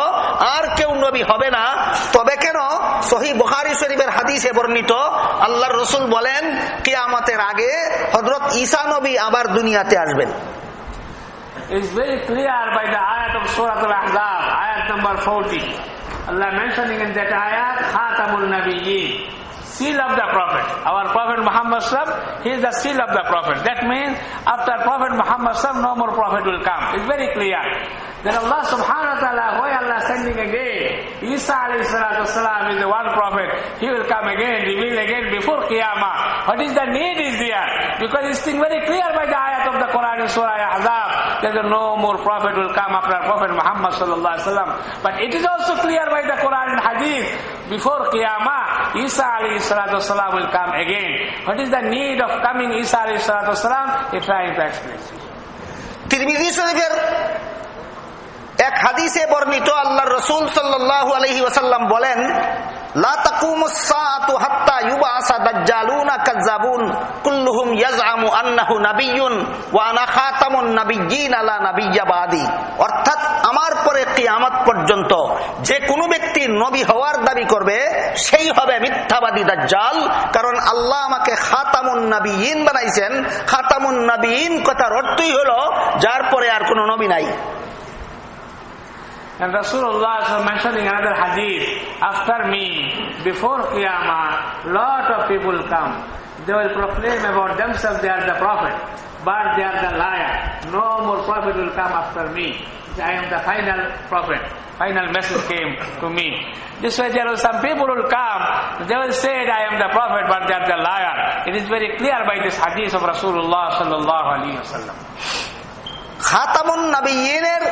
আর কেউ নবী হবে না। তবে কেন সহি বহারি শরীফের হাদিসে বর্ণিত আল্লাহর রসুল বলেন কেয়ামতের আগে হজরত ঈসা নবী আবার দুনিয়াতে আসবেন It's very clear by the ayat of Surah Al-Ahzab, ayat number 40. Allah mentioning in that ayat, Khatamul Nabiyyin, seal of the Prophet. Our Prophet Muhammad Sallam, he is the seal of the Prophet. That means after Prophet Muhammad Sallam, no more Prophet will come. It's very clear. Then Allah subhanahu wa ta'ala, why Allah sending again? Isa alayhi salatu wasalam is the one Prophet. He will come again, reveal again before Qiyamah. What is the need is there? Because it's thing very clear by the ayat of the Quran in Surah Ahzab that no more Prophet will come after Prophet Muhammad sallallahu alaihi wasallam. But it is also clear by the Quran and Hadith before Qiyamah, Isa alayhi will come again. What is the need of coming Isa wasalam? He trying to explain. তিরমিজি শরীফের এক হাদিসে বর্ণিত আল্লাহ রসুল সাল্লাহ ইউবাসা দাজ্জালুনা নাবিয়্যুন ওয়া অর্থাৎ আমার পরে কিয়ামত পর্যন্ত যে কোনো ব্যক্তি নবী হওয়ার দাবি করবে, সেই হবে মিথ্যাবাদী দাজ্জাল, কারণ আল্লাহ আমাকে খাতামুন নাবিয়িন বানাইছেন। খাতামুন নাবিয়িন কথার অর্থই হলো, যার পরে আর কোনো নবী নাই। And Rasulullah is mentioning another hadith, after me, before Qiyamah, lot of people come. They will proclaim about themselves they are the prophet, but they are the liar. No more prophet will come after me. I am the final prophet. Final message came to me. This way there are some people will come, they will say I am the prophet, but they are the liar. It is very clear by this hadith of Rasulullah sallallahu alaihi wasallam. খাতামুন নাবিয়িনের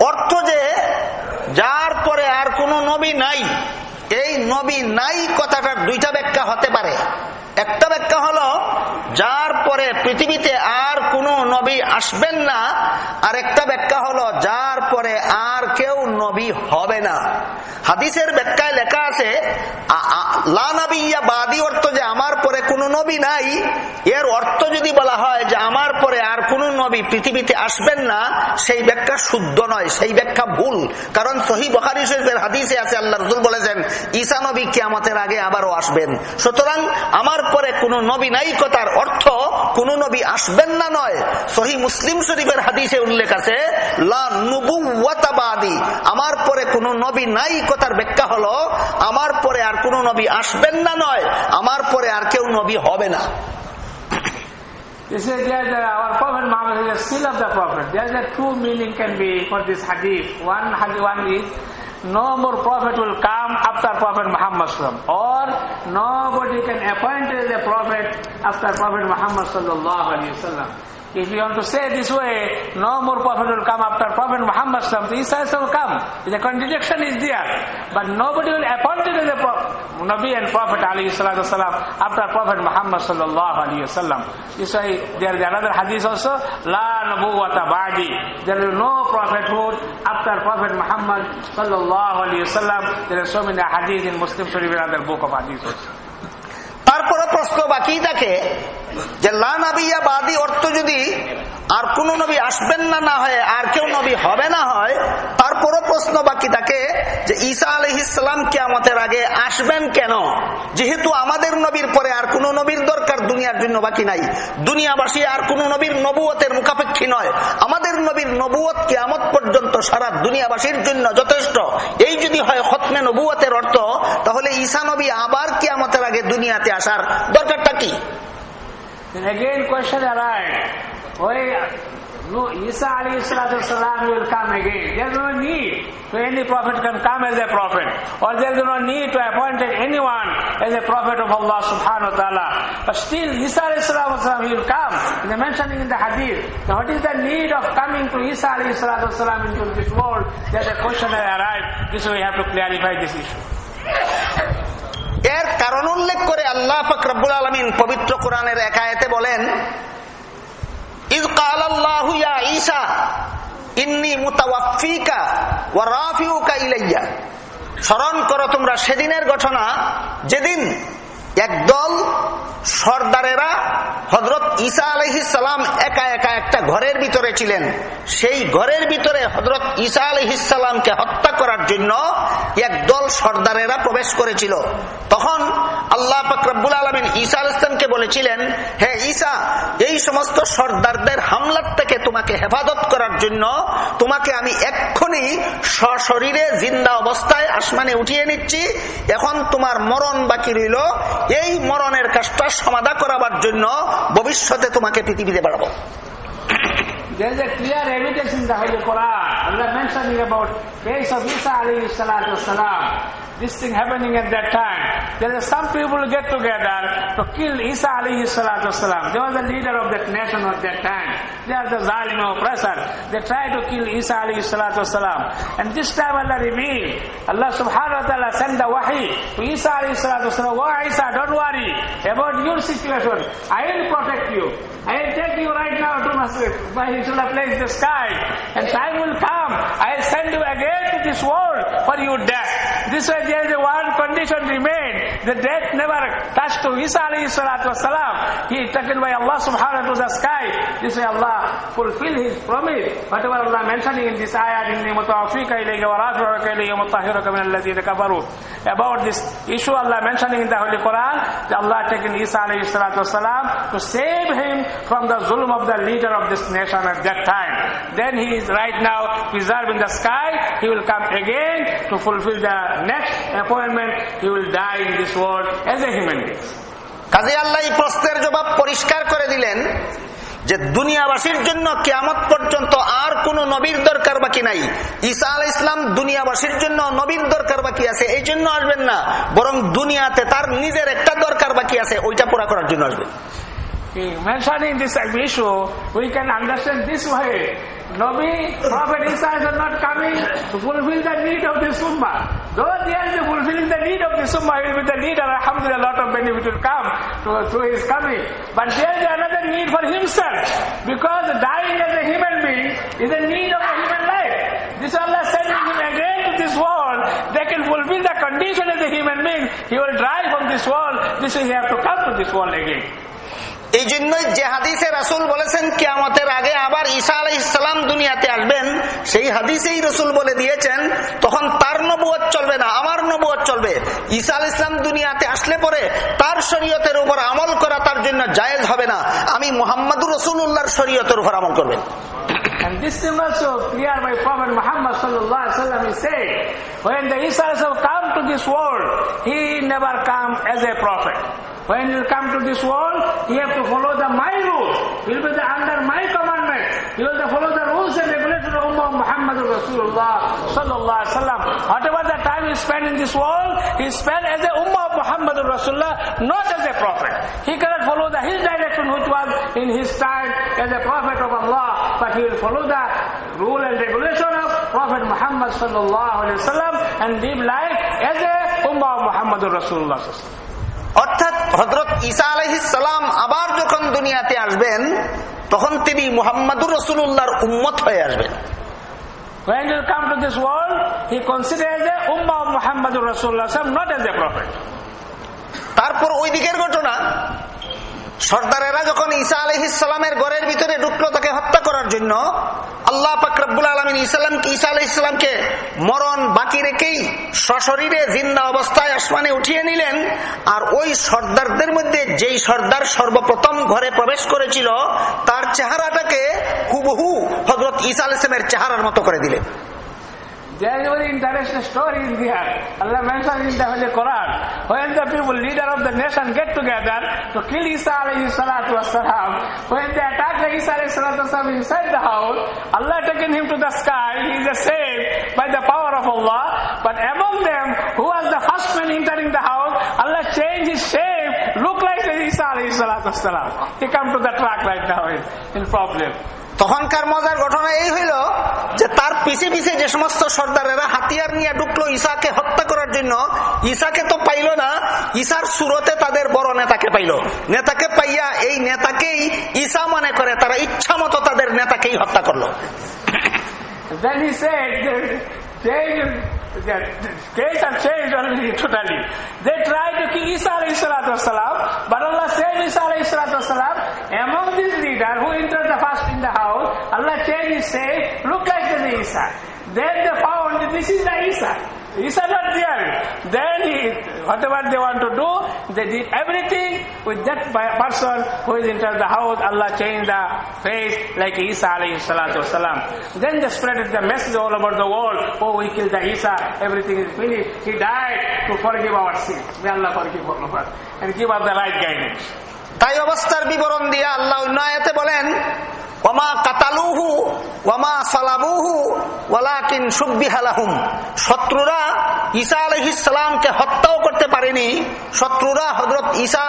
অর্থ যে, যার পরে আর কোনো নবী নাই, এই নবী নাই কথাটার দুইটা ব্যাখ্যা হতে পারে। একটা ব্যাখ্যা হলো যার পরে পৃথিবীতে আর কোনো নবী আসবেন না। আর একটা ব্যাখ্যা হলো, যার পরে আর কেউ নবী হবে না। হাদিসের ব্যাখ্যায় লেখা আছে লানাবিয়া বাদি অর্থ যে আমার পরে কোনো নবী নাই। এর অর্থ যদি বলা হয় যে আমার পরে আর কোনো নবী পৃথিবীতে আসবেন না, সেই ব্যাখ্যা শুদ্ধ নয়, সেই ব্যাখ্যা ভুল। কারণ সহি বখারি শরীফের হাদিসে আছে, আল্লাহ রসুল বলেছেন, ঈসা নবী কিয়ামতের আগে আবারও আসবেন। সুতরাং আমার পরে কোনো নবী নাই কথার অর্থ কোন নবী আসবেন না নয় সহি মুসলিম শরীফের হাদিসে উল্লেখ আছে আমার পরে কোন নবী নাই কথার ব্যাখ্যা হলো আমার পরে আর কোন নবী আসবেন না নয় আমার পরে আর কেউ নবী হবে না They say that uh, our Prophet Muhammad is the seal of the Prophet. There's a true meaning can be for this hadith. One one is no more prophet will come after Prophet Muhammad or nobody can appoint as a prophet after Prophet Muhammad sallallahu alaihi wasallam. If you want to say this way, no more prophet will come after Prophet Muhammad the Isa will come. The contradiction is there. But nobody will appoint it as a Nabi and Prophet salatu after Prophet Muhammad sallallahu alayhi wasallam. This why there is another hadith also, La nabuwata ba'di. There is no prophethood after Prophet Muhammad sallallahu alayhi wasallam. There are so many hadith in Muslim Sharif and other book of hadith also. তারপরে প্রশ্ন বাকি থাকে যে লানাবিয়া বাদী অর্থ যদি আর কোন নবী আসবেন না না হয়, আর কেউ নবী হবে না হয় তারপরও প্রশ্ন বাকি থাকে যে ঈসা আলহ ইসলাম আমাদের আগে আসবেন কেন? যেহেতু আমাদের নবীর পরে আর কোন নবীর দরকার দুনিয়ার জন্য বাকি নাই। দুনিয়াবাসী আর কোন নবীর নবুয়তের মুখাপেক্ষী নয়। আমাদের নবীর নবুয়ত কেয়ামত পর্যন্ত সারা দুনিয়াবাসীর জন্য যথেষ্ট। এই যদি হয় খতমে নবুয়তের অর্থ, তাহলে ঈসা নবী আবার কেয়ামতের আগে দুনিয়াতে আসার দরকারটা কি? Then again question arrived. Why no, Isa alayhi salatu salam will come again. There is no need. So any prophet can come as a prophet. Or there is no need to appoint anyone as a prophet of Allah subhanahu wa ta'ala. But still Isa alayhi salatu he will come. They mentioning in the hadith. Now what is the need of coming to Isa alayhi salatu salam into this world? There's a question that arrived. This we have to clarify this issue. কারণ উল্লেখ করে আল্লাহ ফকরবুল আলমিন পবিত্র কোরআনের একায়েতে বলেন কাল ইন্নি মুতাওয়াফিকা ইলাইয়া। স্মরণ করো তোমরা, সেদিনের ঘটনা যেদিন একদল সর্দারেরা হজরত ঈসা আলহিসাম একা একা একটা ঘরের ভিতরে ছিলেন। সেই ঘরের ভিতরে হজরত ঈসা আলহিসামকে হত্যা করার জন্য একদল সর্দারেরা প্রবেশ করেছিল। তখন আল্লাহ ফকরবুল আলমিন ঈসা আল বলেছিলেন, হে ঈসা, এই সমস্ত সর্দারদের হামলার থেকে তোমাকে হেফাজত করার জন্য তোমাকে আমি এক্ষুনি সশরীরে জিন্দা অবস্থায় আসমানে উঠিয়ে নিচ্ছি। এখন তোমার মরণ বাকি রইল। এই মরণের কাজটা সমাধা করাবার জন্য ভবিষ্যতে তোমাকে পৃথিবীতে বাড়াবো There is a clear evidence in the Holy Quran. Allah mentioning about case of Isa alayhi salatu salam. This thing happening at that time. There are some people get together to kill Isa alayhi salatu wasalam. They were the leader of that nation at that time. They are the zalim oppressor. They try to kill Isa alayhi salatu wasalam. And this time Allah revealed, Allah subhanahu wa ta'ala sent the wahi to Isa alayhi salatu wasalam. Oh Isa, don't worry about your situation. I will protect you. I will take you right now to Masjid, by Inshallah place the sky. And time will come. I will send you again to this world for your death. This way there is one condition remain. The death never touched to Isa alayhi salatu wasalam. He is taken by Allah subhanahu to the sky. This way Allah fulfill his promise. Whatever Allah mentioning in this ayah, إِنِّي مُتَوَفِّيكَ إِلَيْكَ وَرَافِعُكَ إِلَيَّ مُطَهِّرُكَ مِنَ الَّذِينَ كَفَرُوا About this issue Allah mentioning in the Holy Quran, that Allah taken Isa alayhi salatu wasalam to save him from the zulm of the leader of this nation at that time. Then he is right now preserved in the sky. He will come again to fulfill the next appointment. He will die in this world as a human. কাজে আল্লাহ এই প্রশ্নের জবাব পরিষ্কার করে দিলেন যে দুনিয়াবাসীর জন্য কেয়ামত পর্যন্ত আর কোন নবীর দরকার বাকি নাই ঈসা আল ইসলাম দুনিয়াবাসীর জন্য নবীর দরকার বাকি আছে, এই জন্য আসবেন না বরং দুনিয়াতে তার নিজের একটা দরকার বাকি আছে, ওইটা পুরা করার জন্য আসবেন mentioning this issue, we can understand this way. Nabi, Prophet Isa is not coming to fulfill the need of this ummah. Though there is fulfilling the need of this ummah, will be the need and alhamdulillah, a lot of benefit will come through his coming. But there is another need for himself. Because dying as a human being is a need of a human life. This Allah sending him again to this world, they can fulfill the condition as a human being. He will die from this world. This is he have to come to this world again. এই জন্যই যে হাদিসে রাসুল বলেছেন কেয়ামতের আগে আবার ঈসা আলাই ইসলাম দুনিয়াতে আসবেন সেই হাদিসেই রসুল বলে দিয়েছেন তখন তার নবুয় চলবে না আমার নবুয় চলবে ঈসা আল ইসলাম দুনিয়াতে আসলে পরে তার শরীয়তের উপর আমল করা তার জন্য জায়েজ হবে না আমি মোহাম্মদুর রসুল্লাহর শরীয়তের উপর আমল করবেন And this thing also clear by Prophet Muhammad sallallahu alaihi wasallam. He said, when the Isa come to this world, he never come as a prophet. When you come to this world, you have to follow the my rules. You will be the, under my commandment. You will follow the rules and regulations of Ummah Muhammad Rasulullah sallallahu alaihi wasallam. Whatever the time he spent in this world, he spent as a Ummah of Muhammad Rasulullah, not as a prophet. He cannot follow the his direction which was in his time as a prophet of Allah, but he will follow the rule and regulation of Prophet Muhammad sallallahu alaihi wasallam and live life as a Ummah of Muhammad Rasulullah. অর্থাৎ হজরত ঈসা আলহিসাম আবার যখন দুনিয়াতে আসবেন তখন তিনি মোহাম্মদুর রসুল্লাহর উম্মত হয়ে আসবেন When he come to this world, he considers the Ummah of Muhammad Rasulullah not as a prophet. তারপর ওই দিকের ঘটনা সর্দারেরা যখন ঈসা আলহিসামের ঘরের ভিতরে ঢুকলো তাকে হত্যা করার জন্য, আল্লাহ পাকরাবুল আলমিন ইসলামকে ঈসা আলহ ইসলামকে মরণ বাকি রেখেই সশরীরে জিন্দা অবস্থায় আসমানে উঠিয়ে নিলেন। আর ওই সর্দারদের মধ্যে যেই সর্দার সর্বপ্রথম ঘরে প্রবেশ করেছিল, তার চেহারাটাকে হুবহু হজরত ঈসা আল ইসলামের চেহারার মতো করে দিলেন। There is very interesting story in here. Allah mentioned in the Holy Quran. When the people, leader of the nation, get together to kill Isa alayhi salatu wasalam, when they attack the Isa alayhi salatu wasalam inside the house, Allah taken him to the sky. He is saved by the power of Allah. But among them, who was the first man entering the house, Allah changed his shape, look like Isa alayhi salatu wasalam. He come to the track right now in, in problem. তখনকার মজার ঘটনা এই হইল যে তার পিছে পিছে যে সমস্ত সর্দারেরা হাতিয়ার নিয়ে ঢুকলো ঈশাকে হত্যা করার জন্য ঈশাকে তো পাইল না ঈশার সুরতে তাদের বড় নেতাকে পাইল। নেতাকে পাইয়া এই নেতাকেই ঈশা মনে করে তারা ইচ্ছা মতো তাদের নেতাকেই হত্যা করল। Then he said, the case have changed already totally. They tried to kill Isa alayhi salatu wasalam, but Allah saved Isa alayhi salatu wasalam. Among these leader who entered the first in the house, Allah changed his shape, look like the Isa. Then they found this is the Isa. Isa not there. Then he, whatever they want to do, they did everything with that person who is entered the house. Allah changed the face like Isa alayhi salatu wasalam. Then they spread the message all over the world. Oh, we killed the Isa. Everything is finished. He died to forgive our sins. May Allah forgive all of us and give us the right guidance. তাই অবস্থার বিবরণ দিয়ে আল্লাহ অন্য আয়াতে বলেন কাতালুহু সালাবুহু, ওয়ালাকিন শত্রুরা ঈসা হত্যাও করতে পারেনি। শত্রুরা ঈসা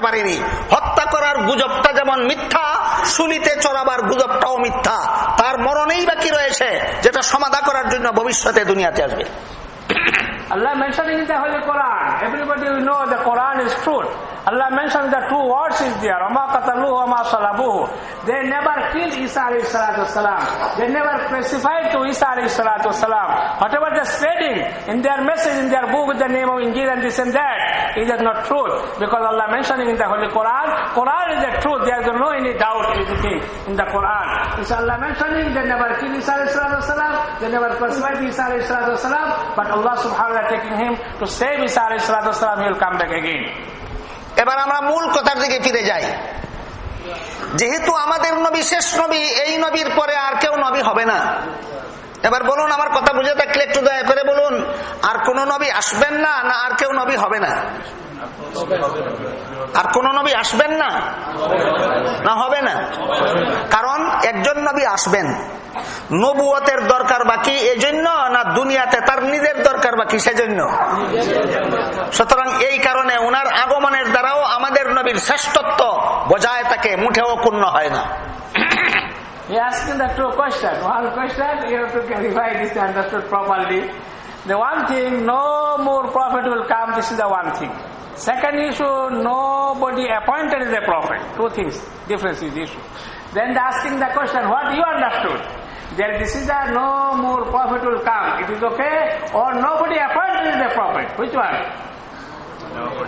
পারেনি। হত্যা করার গুজবটা যেমন মিথ্যা, শুলিতে চড়াবার গুজবটাও মিথ্যা। তার মরণেই বাকি রয়েছে, যেটা সমাধা করার জন্য ভবিষ্যতে দুনিয়াতে আসবে। Allah mentioning in the Holy Quran, everybody will know the Quran is truth. Allah mentioned the two words is there, Ama Qataluhu, Ama Salabuhu. They never killed Isa alayhi salatu wasalam. They never crucified to Isa alayhi salatu wasalam. Whatever they're spreading in their message, in their book with the name of Injil and this and that, is not truth. Because Allah mentioning in the Holy Quran, Quran is the truth. There is no any doubt in the Quran. Is Allah mentioning they never killed Isa alayhi wasalam. They never specified Isa alayhi wasalam. But Allah subhanahu wa taking him to save Isa alayhi wasalam, he will come back again. এবার আমরা মূল কথার দিকে ফিরে যাই যেহেতু আমাদের নবী শেষ নবী এই নবীর পরে আর কেউ নবী হবে না এবার বলুন, আমার কথা বুঝে থাকলে একটু দয়া করে বলুন, আর কোন নবী আসবেন না না আর কেউ নবী হবে না? আর কোন নবী আসবেন না? না হবে না? কারণ একজন নবী আসবেন। নবুয়তের দরকার বাকি এজন্য, না দুনিয়াতে তার নিজের দরকার বা কিসের জন্য সুতরাং এই কারণে ওনার আগমনের দ্বারাও আমাদের নবীর শ্রেষ্ঠত্ব বজায় থাকে, মুঠেও পূর্ণ হয় না। He asking the two question. One question, you have to clarify this understood properly. The one thing, no more prophet will come, this is the one thing. Second issue, nobody appointed is a prophet. Two things, difference is issue. Then the asking the question, what you understood? That this is the no more prophet will come. It is okay? Or nobody appointed is a prophet. Which one?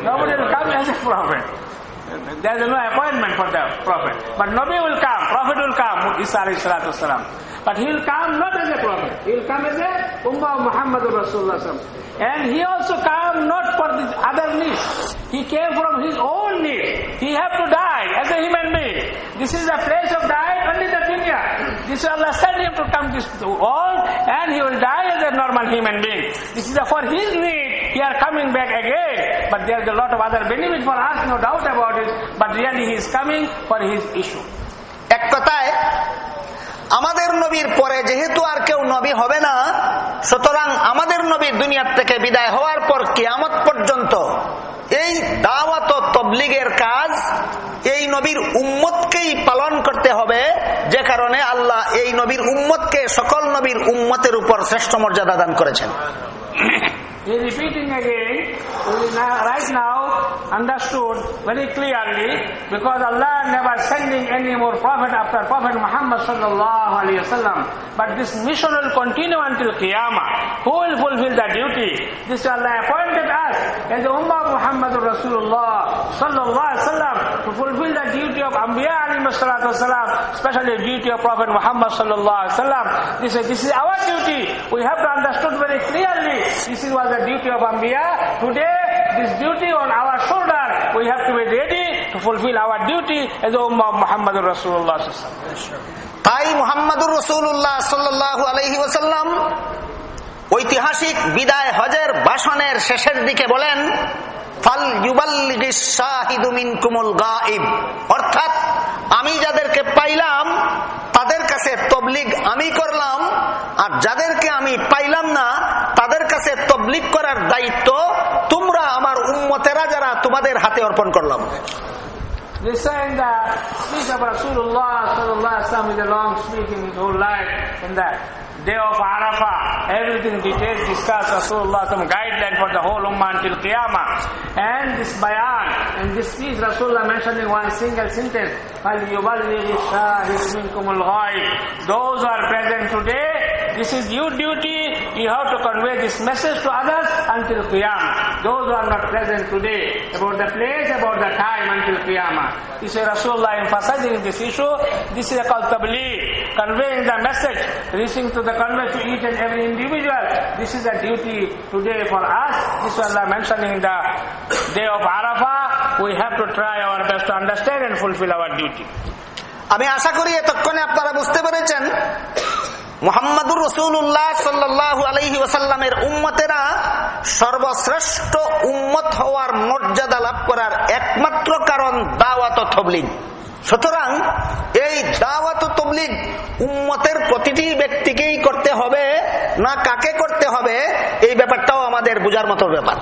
Nobody will come as a prophet. There is no appointment for the prophet. But Nabi will come, prophet will come, Isa alayhi salatu wasalam. But he will come not as a prophet. He will come as a Ummah of Muhammadur Rasulullah sallallahu alaihi wasallam. And he also come not for the other needs. He came from his own need. He have to die as a human being. This is the place of dying only the dunya. This is Allah sent him to come this world and he will die as a normal human being. This is for his need. He are coming back again. But there is a lot of other benefit for us, no doubt about it. But really he is coming for his issue. এক কথায় আমাদের নবীর পরে যেহেতু আর কেউ নবী হবে না, সুতরাং আমাদের নবী দুনিয়ার থেকে বিদায় হওয়ার পর কিয়ামত পর্যন্ত এই দাওয়াত তবলিগের কাজ এই নবীর উম্মতকেই পালন করতে হবে, যে কারণে আল্লাহ এই নবীর উম্মতকে সকল নবীর উম্মতের উপর শ্রেষ্ঠ মর্যাদা দান করেছেন। We now, right now understood very clearly because Allah never sending any more prophet after Prophet Muhammad sallallahu alaihi wasallam. But this mission will continue until Qiyamah. Who will fulfill the duty? This Allah appointed us as the Ummah of Muhammadur Rasulullah sallallahu alaihi wasallam to fulfill the duty of Anbiya alayhi salatu wasalam, especially the duty of Prophet Muhammad sallallahu alaihi wasallam. This is, this is our duty. We have to understood very clearly. This is was the duty of Anbiya. Today, this duty on our shoulder. We have to be ready to fulfill our duty as the Ummah of Muhammad Rasulullah. তাই মোহাম্মদুর রসুল্লাহ সাল্লাহ আলহি ওসাল্লাম ঐতিহাসিক বিদায় হজের ভাষণের শেষের দিকে বলেন অর্থাৎ, আমি যাদেরকে পাইলাম কাছে তবলিগ আমি করলাম আর যাদেরকে আমি পাইলাম না তাদের কাছে তবলিগ করার দায়িত্ব তোমরা আমার উম্মতেরা যারা তোমাদের হাতে অর্পণ করলাম They're saying that, speak of Rasulullah sallallahu alaihi wasallam is a long speaking his whole life in the day of Arafah, everything details discussed Rasulullah some guideline for the whole Ummah until Qiyamah. And this bayan, and this speech Rasulullah mentioned in one single sentence, Those who are present today, this is your duty, you have to convey this message to others until Qiyamah. Those who are not present today, about the place, about the time until Qiyamah. You see Rasulullah emphasizing this issue, this is called tabligh, conveying the message, reaching to the convey to each and every individual. This is a duty today for us. This is Allah mentioning the day of Arafah. We have to try our best to understand and fulfill our duty. আমি আশা করি এতক্ষণে আপনারা বুঝতে পেরেছেন মোহাম্মদুর রসুল্লাহ সাল্লাহ আলহি ওসাল্লামের উম্মতেরা সর্বশ্রেষ্ঠ উম্মত হওয়ার মর্যাদা লাভ করার একমাত্র কারণ দাওয়াত থবলিগ সুতরাং এই দাওয়াত তবলিগ উম্মতের প্রতিটি ব্যক্তিকেই করতে হবে না কাকে করতে হবে, এই ব্যাপারটাও আমাদের বোঝার মতো ব্যাপার.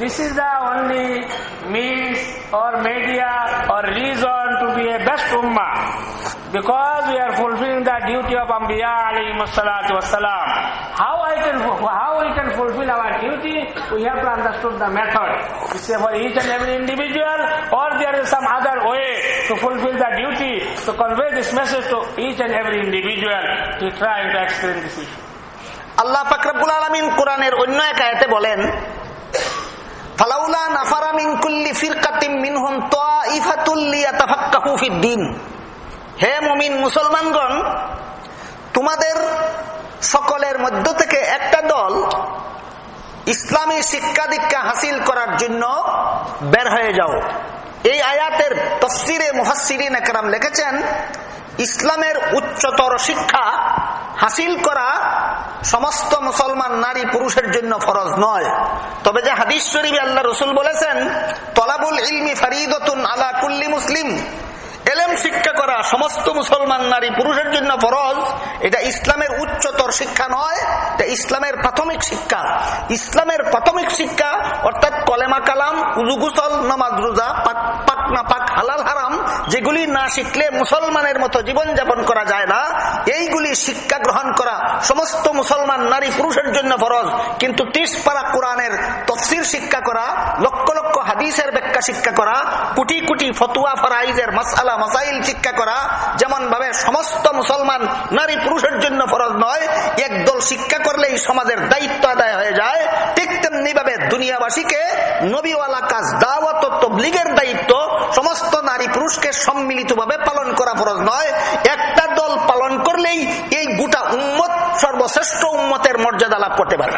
This is the only means or media or reason to be a best ummah. Because we are fulfilling the duty of Anbiya alayhi salatu wasalam. How I can how we can fulfill our duty, we have to understand the method. This is for each and every individual or there is some other way to fulfill the duty, to convey this message to each and every individual to try to explain this issue. আল্লাহ ফাকরাবুল আলমিন কোরআনের অন্য এক আয়াতে বলেন হে মুসলমানগণ, তোমাদের সকলের মধ্য থেকে একটা দল ইসলামী শিক্ষা দীক্ষা হাসিল করার জন্য বের হয়ে যাও। এই আয়াতের তফসিরে মুহাসিরিন একরাম লিখেছেন ইসলামের উচ্চতর শিক্ষা হাসিল করা সমস্ত মুসলমান নারী পুরুষের জন্য ফরজ নয়। তবে যে হাদিস শরীফ আল্লাহ রসুল বলেছেন, তলাবুল ইলমি ফারিদতুন আলা কুল্লি মুসলিম। এলেম শিক্ষা করা সমস্ত মুসলমান নারী পুরুষের জন্য ফরজ, এটা ইসলামের উচ্চতর শিক্ষা নয়, এটা ইসলামের প্রাথমিক শিক্ষা। ইসলামের প্রাথমিক শিক্ষা, অর্থাৎ কলেমা কালাম উজুগুসল নামাজ রোজা, পাক না পাক, হালাল হারাম, যেগুলি না শিখলে মুসলমানের মতো জীবন যাপন করা যায় না, এইগুলি শিক্ষা গ্রহণ করা সমস্ত মুসলমান নারী পুরুষের জন্য ফরজ। কিন্তু ত্রিশ পারা কোরআনের তফসির শিক্ষা করা, লক্ষ লক্ষ হাদিসের ব্যাখ্যা শিক্ষা করা, কোটি কোটি ফতুয়া ফরাইজের মাসালা মাসাইল শিক্ষা করা যেমন ভাবে সমস্ত মুসলমান নারী পুরুষের জন্য ফরজ নয় একদল শিক্ষা করলেই সমাজের দায়িত্ব আদায় হয়ে যায়। ঠিক তেমনি ভাবে দুনিয়াবাসীকে নবীওয়ালা কাজ দাওয়াত তবলিগের দায়িত্ব সমস্ত নারী পুরুষকে সম্মিলিতভাবে পালন করা ফরজ নয়। একটা দল পালন করলেই এই গোটা উম্মত সর্বশ্রেষ্ঠ উম্মতের মর্যাদা লাভ করতে পারে।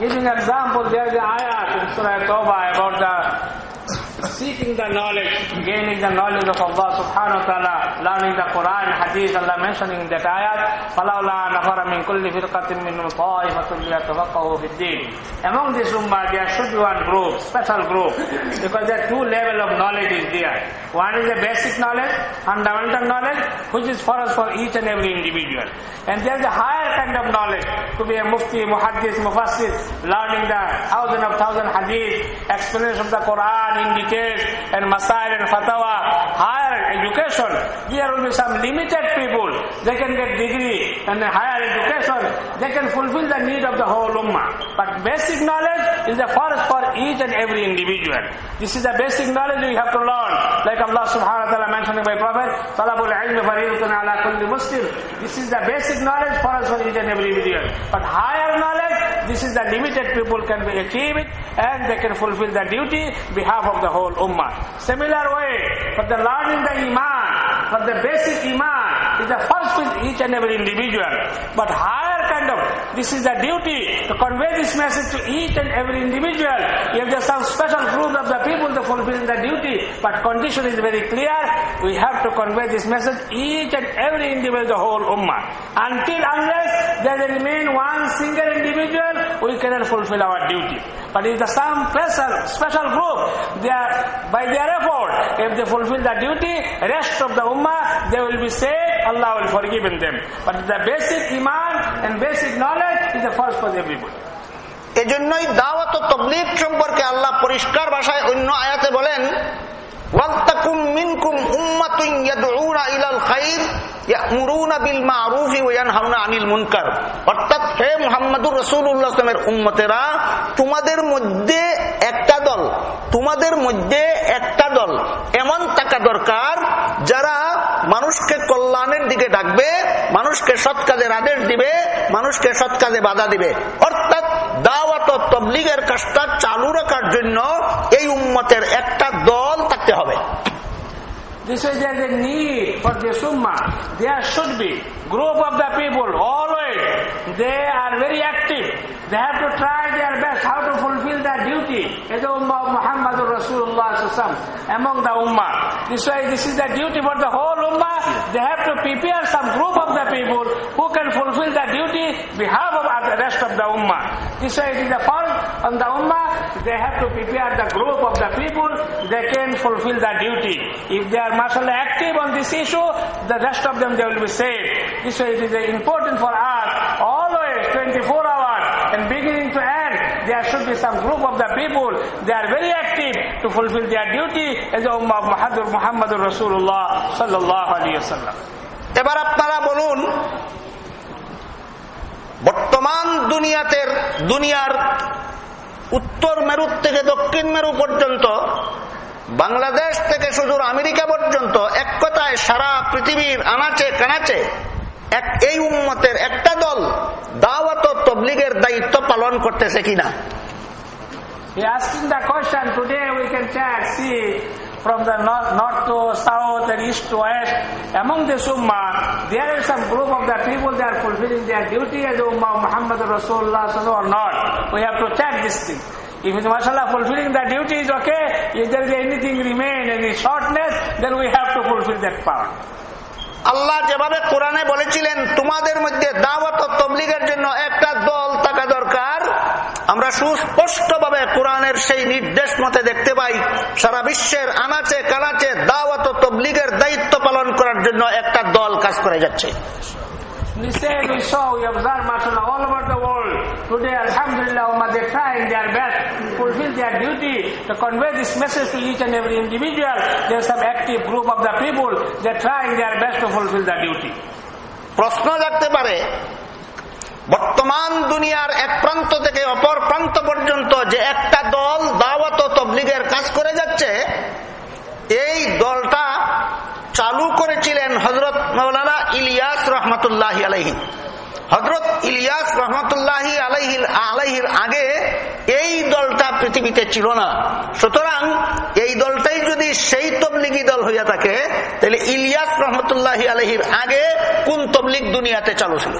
Giving example, there is an ayat in Surah Tawbah about the seeking the knowledge, gaining the knowledge of Allah subhanahu wa ta'ala, learning the Quran, Hadith, Allah mentioning in that ayat, فَلَوْلَا نَفَرَ مِنْ كُلِّ فِرْقَةٍ مِّنْهُمْ طَائِفَةٌ لِيَتَفَقَّهُوا فِي الدِّينِ Among this ummah, there should be one group, special group, because there are two level of knowledge is there. One is the basic knowledge, fundamental knowledge, which is for us for each and every individual. And there is a higher kind of knowledge, to be a mufti, muhaddis, mufassir, learning the thousand of thousand hadith, explanation of the Quran in detail, and masail and fatwa, higher education. There will be some limited people, they can get degree and higher education, they can fulfill the need of the whole ummah. But basic knowledge is the first for each and every individual. This is the basic knowledge we have to learn. Like Allah subhanahu wa ta'ala mentioning by Prophet, Talabul ilmi faridatun ala kulli Muslim. This is the basic knowledge for us for each and every individual. But higher knowledge, this is the limited people can be achieve it and they can fulfill the duty behalf of the whole ummah. Similar way, for the learning the iman, for the basic iman is the first with each and every individual. But higher kind of, this is the duty to convey this message to each and every individual. If there's some special group of the people to fulfill the duty, but condition is very clear, we have to convey this message each and every individual, the whole ummah. Until unless there remain one single individual, we cannot fulfill our duty. But if the some special, special group, they are, by their effort, if they fulfill the duty, rest of the ummah, they will be saved, Allah will forgive them. But the basic iman and basic knowledge is the first for everybody. এজন্যই দাওয়াত ও তবলিগ সম্পর্কে আল্লাহ পরিষ্কার ভাষায় অন্য আয়াতে বলেন ওয়ালতাকুম মিনকুম উম্মাতুন ইয়াদউনা ইলাল খাইর ইয়ামুরুনা বিল মারুফি ওয়া ইয়ানহাউনা আনিল মুনকার। অর্থাৎ হে মুহাম্মদুর রাসূলুল্লাহ সাল্লামের উম্মতেরা, তোমাদের মধ্যে একটা দল, তোমাদের মধ্যে একটা দল এমন থাকা দরকার যারা মানুষকে কল্যাণের দিকে ডাকবে, মানুষকে সৎ কাজের আদেশ দিবে, মানুষকে সৎ কাজে বাধা দিবে। অর্থাৎ দাওয়াত তবলিগের কাজটা চালু রাখার জন্য এই উম্মতের একটা দল থাকতে হবে This is there is a need for the Ummah. There should be group of the people always. They are very active. They have to try their best how to fulfill their duty as the Ummah of Muhammad Rasulullah among the Ummah. This way, this is the duty for the whole Ummah. They have to prepare some group of the people who can fulfill the duty behalf of the rest of the Ummah. This way, it is the first on the Ummah. They have to prepare the group of the people. They can fulfill the duty. If they are mashallah active on this issue, the rest of them they will be saved. This way, it is important for us always 24 hours and beginning to end. There should be some group of the people. They are very active to fulfill their duty as the Ummah of Muhammad, Muhammad Rasulullah sallallahu alayhi alaihi wasallam. এবার আপনারা বলুন বর্তমান দুনিয়াতের দুনিয়ার উত্তর মেরু থেকে দক্ষিণ মেরু পর্যন্ত বাংলাদেশ থেকে শুধু আমেরিকা পর্যন্ত এক কথায় সারা পৃথিবীর আনাচে কানাচে এক এই উম্মতের একটা দল দাওয়াত তবলিগের দায়িত্ব পালন করতেছে কিনা He asking the question, today we can check, see from the north, north to south and east to west. Among the Ummah, there is some group of the people that are fulfilling their duty as the Ummah of Muhammad Rasulullah or not. We have to check this thing. If it's mashallah fulfilling the duty is okay, if there is anything remain, any shortness, then we have to fulfill that part. আল্লাহ যেভাবে কোরআনে বলেছিলেন তোমাদের মধ্যে দাওয়াত ও তবলিগের জন্য একটা দল থাকা দরকার আমরা সুস্পষ্টভাবে কোরআনের সেই নির্দেশ মতে দেখতে পাই সারা বিশ্বের আনাচে কানাচে দাওয়াত ও তবলিগের দায়িত্ব পালন করার জন্য একটা দল কাজ করে যাচ্ছে We say we saw, we observe mashallah all over the world. Today, alhamdulillah, Ummah, they're trying their best fulfill their duty to convey this message to each and every individual. There's some active group of the people, they're trying their best to fulfill the duty. প্রশ্ন জাগতে পারে বর্তমান দুনিয়ার এক প্রান্ত থেকে অপর প্রান্ত পর্যন্ত যে একটা দল দাওয়াত তবলিগের কাজ করে যাচ্ছে এই দলটা চালু করেছিলেন হজরত মৌলানা ইলিয়াস রহমতুল্লাহ আলহী হজরত ইলিয়াস রহমতুল্লাহ আলাইহিল আলাইহির আগে এই দলটা পৃথিবীতে ছিল না। সুতরাং এই দলটাই যদি সেই তবলিগি দল হইয়া থাকে, তাহলে ইলিয়াস রহমতুল্লাহ আলহির আগে কোন তবলিগ দুনিয়াতে চালু ছিল?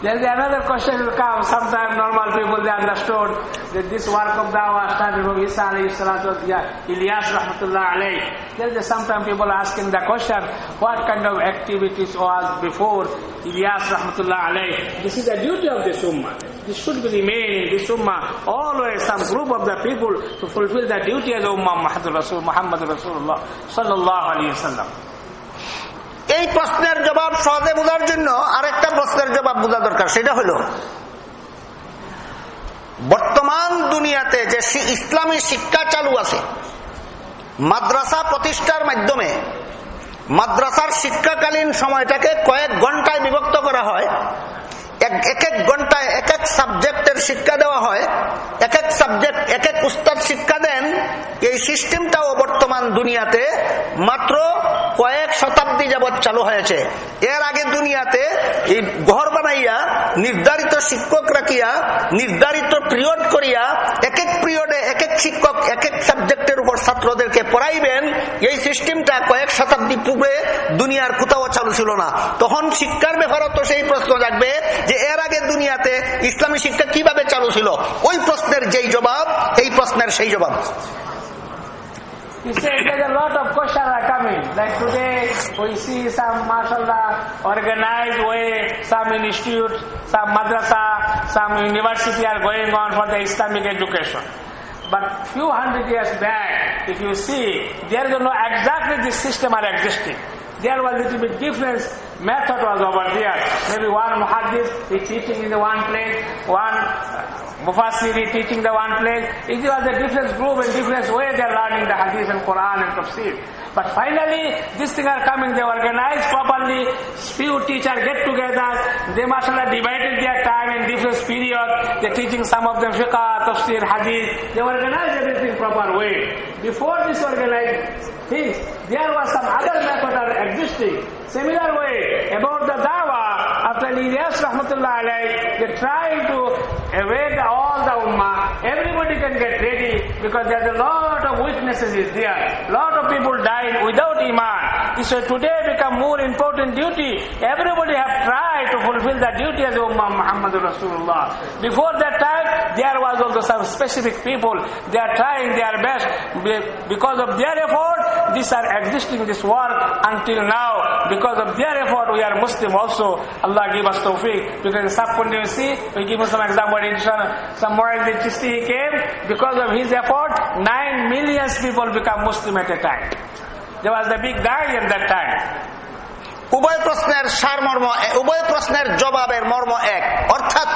There's another question will come. Sometimes normal people they understood that this work of dawah started from Isa alayhi salatu Ilyas rahmatullah alayhi. There's sometimes people asking the question, what kind of activities was before Ilyas rahmatullah alayhi? This is the duty of this ummah. This should be remain in this ummah. Always some group of the people to fulfill the duty as ummah Muhammad Muhammad Rasulullah sallallahu alayhi wa sallam. এই প্রশ্নের জবাব সহজে বোঝার জন্য আরেকটা প্রশ্নের জবাব বোঝা দরকার, সেটা হলো, বর্তমান দুনিয়াতে যে ইসলামী শিক্ষা চালু আছে, মাদ্রাসা প্রতিষ্ঠার মাধ্যমে মাদ্রাসার শিক্ষাকালীন সময়টাকে কয়েক ঘন্টায় বিভক্ত করা হয় এক এক ঘন্টায় এক এক সাবজেক্টের শিক্ষা দেওয়া হয়, এক এক সাবজেক্ট এক এক উস্তাদ শিক্ষা দেন, এই সিস্টেমটাও বর্তমান দুনিয়াতে মাত্র কয়েক শতাব্দী যাবৎ চালু হয়েছে। এর আগে দুনিয়াতে এই ঘর বানাইয়া, নির্ধারিত শিক্ষক রাখিয়া, নির্ধারিত পিরিয়ড করিয়া, এক এক পিরিয়ডে এক এক শিক্ষক, এক এক সাবজেক্টের উপর ছাত্রদেরকে পড়াইবেন, এই সিস্টেমটা কয়েক শতাব্দী পূর্বে দুনিয়ার কোথাও চালু ছিল না। তখন শিক্ষার ব্যাপারও তো সেই প্রশ্ন জাগবে যে এর আগে দুনিয়াতে ইসলামী শিক্ষা কীভাবে চালু ছিল? ওই প্রশ্নের যেই জবাব, এই প্রশ্নের সেই জবাব। Islamic education but few hundred years back if you see there জন্য exactly system R existing There was a little bit difference. method was over there. Maybe one muhaddith is teaching in the one place, one uh, Mufassiri teaching the one place. It was a different group and different way they are learning the hadith and Quran and tafsir. But finally, these things are coming, they organize properly, few teachers get together, they must have divided their time in different period, they're teaching some of them fiqh, tafsir, hadith, they organize everything proper way. Before this organized things, there was some other method are existing. Similar way, about the dawah, after Ilyas rahmatullah alayhi, they're trying to awake all the ummah, everybody can get ready because there's a lot of weaknesses is there. Lot of people died without iman. So today become more important duty. Everybody have tried to fulfill the duty as Ummah Muhammad Rasulullah. Before that time, there was also some specific people. They are trying their best. Because of their effort, these are existing this world until now. Because of their effort, we are Muslim also. Allah give us tawfiq. Because in Sappundi, you see, we give us some example. In some Mu'azzin Chisti, he came. Because of his effort, 9 million people become Muslim at a time. There was a big guy at that time. উভয় প্রশ্নের সারমর্ম উভয় প্রশ্নের জবাবের মর্ম এক অর্থাৎ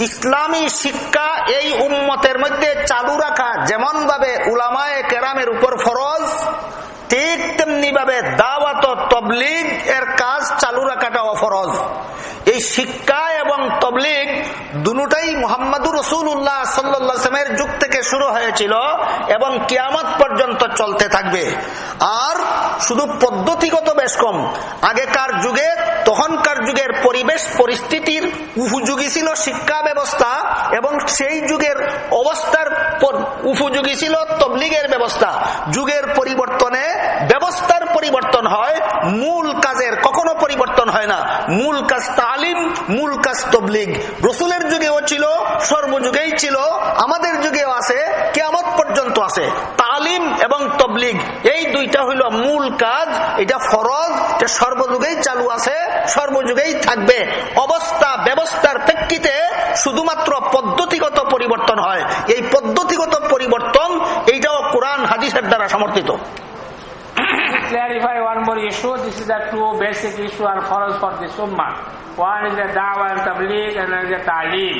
ইসলামী শিক্ষা এই উন্মতের মধ্যে চালু রাখা যেমন ভাবে উলামায় কেরামের উপর ফরজ, ঠিক তেমনি ভাবে দাওয়াত তবলিগ এর কাজ চালু রাখাটা অফরজ এই শিক্ষা এবং তবলিগ দুটাই মোহাম্মদুর রসুল্লাহ সাল্লামের যুগ থেকে শুরু হয়েছিল এবং কিয়ামত পর্যন্ত চলতে থাকবে। আর শুধু পদ্ধতিগত বেশ কম। আগেকার যুগে, তখনকার যুগের পরিবেশ, পরিস্থিতির উপযোগী ছিল শিক্ষা ব্যবস্থা এবং সেই যুগের অবস্থার উপযোগী ছিল তবলিগের ব্যবস্থা। যুগের পরিবর্তনে ব্যবস্থার পরিবর্তন হয়, মূল কাজের কখনো পরিবর্তন হয় না। মূল কাজ তালিম মূল কাজ তবলিগ। রসুলের যুগেও ছিল, সর্বযুগেই ছিল, আমাদের যুগেও আছে কেমত পর্যন্ত আছে। তালিম এবং তবলিগ, এই দুইটা হইল মূল কাজ, এটা ফরজ, এটা সর্বযুগেই চালু আছে, সর্বযুগেই থাকবে। অবস্থা, ব্যবস্থার প্রেক্ষিতে শুধুমাত্র পদ্ধতিগত পরিবর্তন হয়। এই পদ্ধতিগত পরিবর্তন, এইটাও কোরআন, হাদিসের দ্বারা সমর্থিত। Clarify one more issue. This is the two basic issue are for us for this ummah. One is the da'wah and tabligh and another is the ta'lim.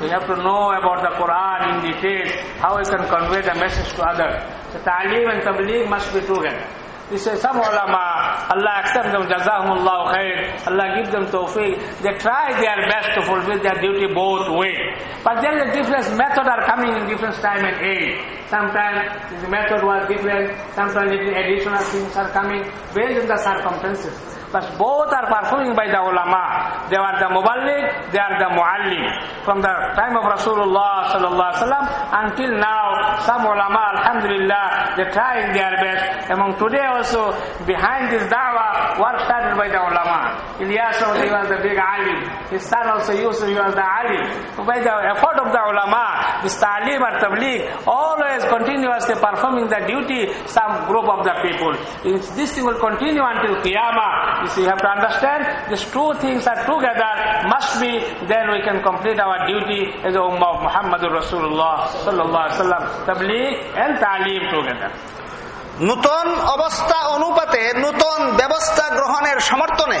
We have to know about the Quran in detail, how we can convey the message to others. So ta'lim and tabligh must be together. This is some ulama, Allah accept them, jazahumullah khair, Allah give them tawfiq. They try their best to fulfill their duty both ways. But there is a different method are coming in different time and age. Sometimes the method was different, sometimes additional things are coming based on the circumstances. But both are performing by the ulama. They are the muballigh, they are the muallim. From the time of Rasulullah sallallahu alaihi wasallam until now, some ulama, alhamdulillah, they trying their best. Among today also, behind this da'wah, work started by the ulama. Ilyas also, he was the big alim. His son also Yusuf, he was the alim. By the effort of the ulama, this ta'lim or tabligh, always continuously performing the duty, some group of the people. This thing will continue until Qiyamah. This you have to understand. These two things are together, must be, then we can complete our duty as the Ummah of Muhammadur Rasulullah sallallahu alaihi wasallam. Tabligh and ta'lim together. নূতন অবস্থা অনুপাতে নূতন ব্যবস্থা গ্রহণের সমর্থনে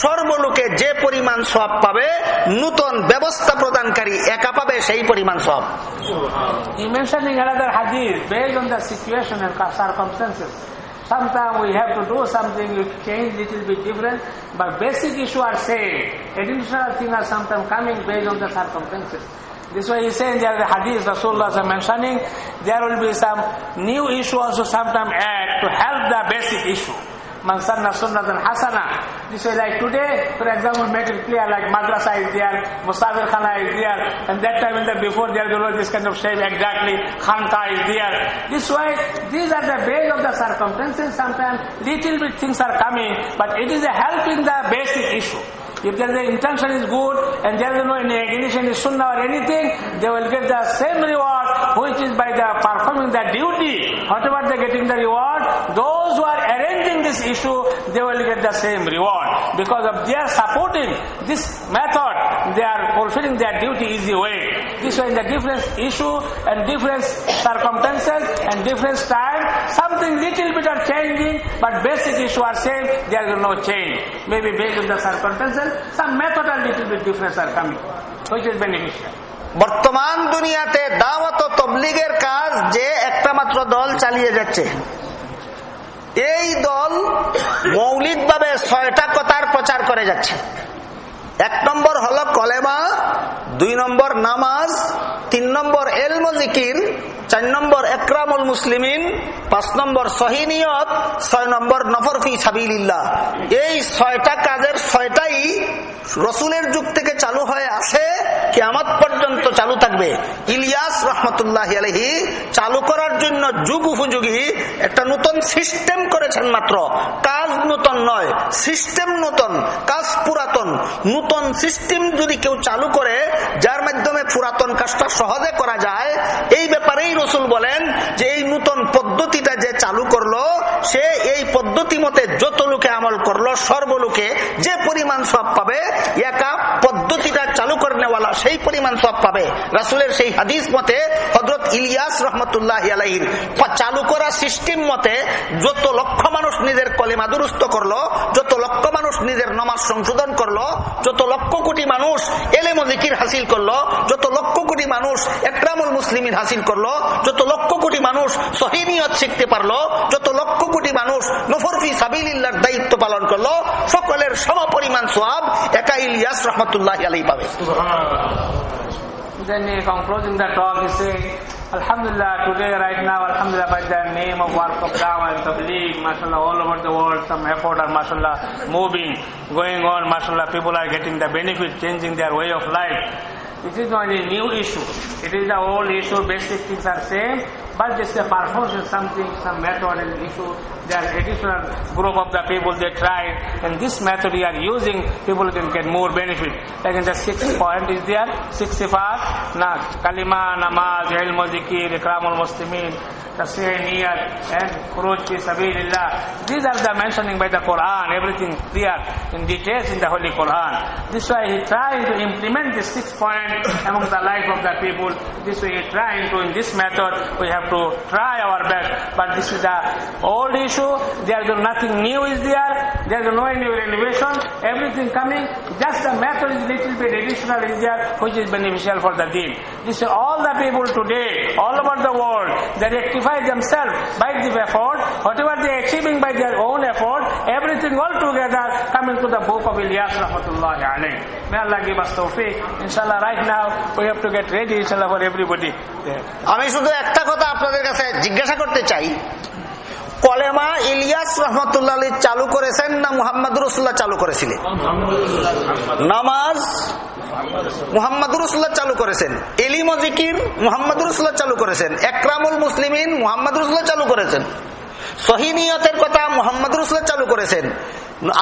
সর্বলোকে যে পরিমাণ সব পাবে নূতন ব্যবস্থা প্রদানকারী একা পাবে সেই পরিমাণ সব He mentioning another based on the situation and circumstances. Sometimes we have to do something, we change little bit different, but basic issue are same. Additional things are sometimes coming based on the circumstances. This way he's saying there a hadith Rasulullah is mentioning, there will be some new issue also sometime add to help the basic issue. Man sanna sunnatan hasana. This way like today, for example, make it clear like madrasa is there, musafir khana is there, and that time in the before there was this kind of shape exactly, khanka is there. This way, these are the base of the circumstances. Sometimes little bit things are coming, but it is a help in the basic issue. If there is the intention is good and there is no any ignition is sunnah or anything, they will get the same reward which is by the performing the duty. Whatever they getting the reward, those who are arranging this issue, they will get the same reward. Because of their supporting this method, they are fulfilling their duty easy way. This way in the different issue and different circumstances and different time, something little bit are changing, but basic issue are same, there is no change. Maybe based on the circumstances, বর্তমান দুনিয়াতে দাওয়াত তবলিগের কাজ যে একটা মাত্র দল চালিয়ে যাচ্ছে। এই দল মৌলিকভাবে ছয়টা কথার প্রচার করে যাচ্ছে। এক নম্বর হলো কলেমা, দুই নম্বর নামাজ, তিন নম্বর এলম জিকির, চার নম্বর একরামুল মুসলিমিন, পাঁচ নম্বর সহিনিয়ত ছয় নম্বর নফরফি সাবিল্লাহ এই ছয়টা কাজের ছয়টাই রসুলের যুগ থেকে চালু হয়ে আছে কেমত পর্যন্ত চালু থাকবে। ইলিয়াস রহমতুল্লাহ আলহি চালু করার জন্য যুগ উপযোগী, একটা নতুন সিস্টেম করেছেন মাত্র। কাজ নতুন নয়, সিস্টেম নতুন, কাজ পুরাতন, নতুন সিস্টেম যদি কেউ চালু করে, যার মাধ্যমে পুরাতন কাজটা সহজে করা যায়, এই ব্যাপারেই রসুল বলেন যে এই নতুন পদ্ধতিটা যে চালু করল সে এই পদ্ধতি মতে যত লোকে আমল করল সর্বলোকে যে পরিমাণ সব পাবে, একা পদ্ধতিটা চালু করেনেওয়ালা সেই পরিমাণ সব পাবে। রাসুলের সেই হাদিস মতে হজরত ইলিয়াস রহমতুল্লাহ আলাইহির চালু করা সিস্টেম মতে যত লক্ষ মানুষ নিজের কলেমা দুরুস্ত করল, যত লক্ষ মানুষ নিজের নমাজ সংশোধন করল, যত লক্ষ কোটি মানুষ এলেম জিকির হাসিল করল, যত লক্ষ কোটি মানুষ একরামুল মুসলিমিন হাসিল করল, যত লক্ষ কোটি মানুষ সহিনিয়ত শিখতে পারল, যত লক্ষ মানুষ নফরফি সাবিল্লার দায়িত্ব পালন করল সকলের সম পরিমাণ সোয়াব একা ইলিয়াস রহমতুল্লাহ আলী পাবে Then he concluding the talk, he saying, Alhamdulillah, today, right now, Alhamdulillah, by the name of work of Dawah and Tabligh, mashallah, all over the world, some effort are, mashallah, moving, going on, mashallah, people are getting the benefit, changing their way of life. This is not a new issue. It is the old issue, basic things are same, but this is a is something, some method and issue. There are additional group of the people they tried, and this method we are using, people can get more benefit. Like in the sixth point is there, six sifat, na, kalima, namaz, ilm, zikir, ikramul muslimin, tasbih, niyat, and khuruj fi sabilillah. These are the mentioning by the Quran, everything clear in details in the Holy Quran. This why he trying to implement this six point among the life of the people. This he trying to, in this method, we have to try our best. But this is the old issue. There is nothing new is there. There is no new innovation. Everything coming. Just the method is little bit additional is there, which is beneficial for the deen. This is all the people today, all over the world, they rectify themselves by this effort. Whatever they are achieving by their own effort, everything all together coming to the book of Ilyas rahmatullahi alayh. May Allah give us tawfiq. Inshallah, right now we have to get ready, inshallah, for everybody. আমি শুধু একটা কথা আপনাদের কাছে জিজ্ঞাসা করতে চাই। কলেমা ইলিয়াস রহমতুল্লাহ চালু করেছেন না মুহাম্মদ রসুল্লাহ চালু করেছিলেন? নামাজ মুহাম্মদ রসুল্লাহ চালু করেছেন। এলিম জিকির মুহাম্মদ রসুল্লাহ চালু করেছেন। একরামুল মুসলিমিন মুহাম্মদ রসুল্লাহ চালু করেছেন। সহিনিয়তের কথা মোহাম্মদ রসুল্লাহ চালু করেছেন।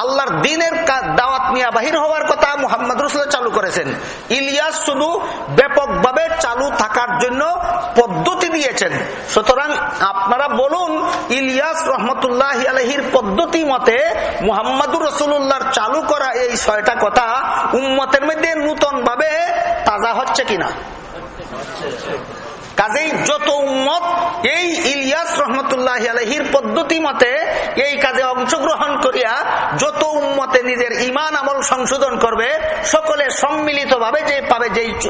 আল্লাহর দিনের দাওয়াত নিয়ে বাহির হওয়ার কথা মোহাম্মদ রসুল্লাহ চালু করেছেন। ইলিয়াস শুধু ব্যাপকভাবে চালু থাকার জন্য পদ্ধতি দিয়েছেন। সুতরাং আপনারা বলুন, ইলিয়াস রহমতুল্লাহ আলহির পদ্ধতি মতে মুহাম্মদুর রসুল্লাহর চালু করা এই ছয়টা কথা উম্মতের মধ্যে নূতন ভাবে তাজা হচ্ছে কিনা? কাজেই যত উম্মত, এই ইলিয়াস রহমতুল্লাহ আলহির পদ্ধতি মতে এই কাজে অংশগ্রহণ করিয়া যত উম্মতে নিজের ইমান আমল সংশোধন করবে, সকলে সম্মিলিত ভাবে যে পাবে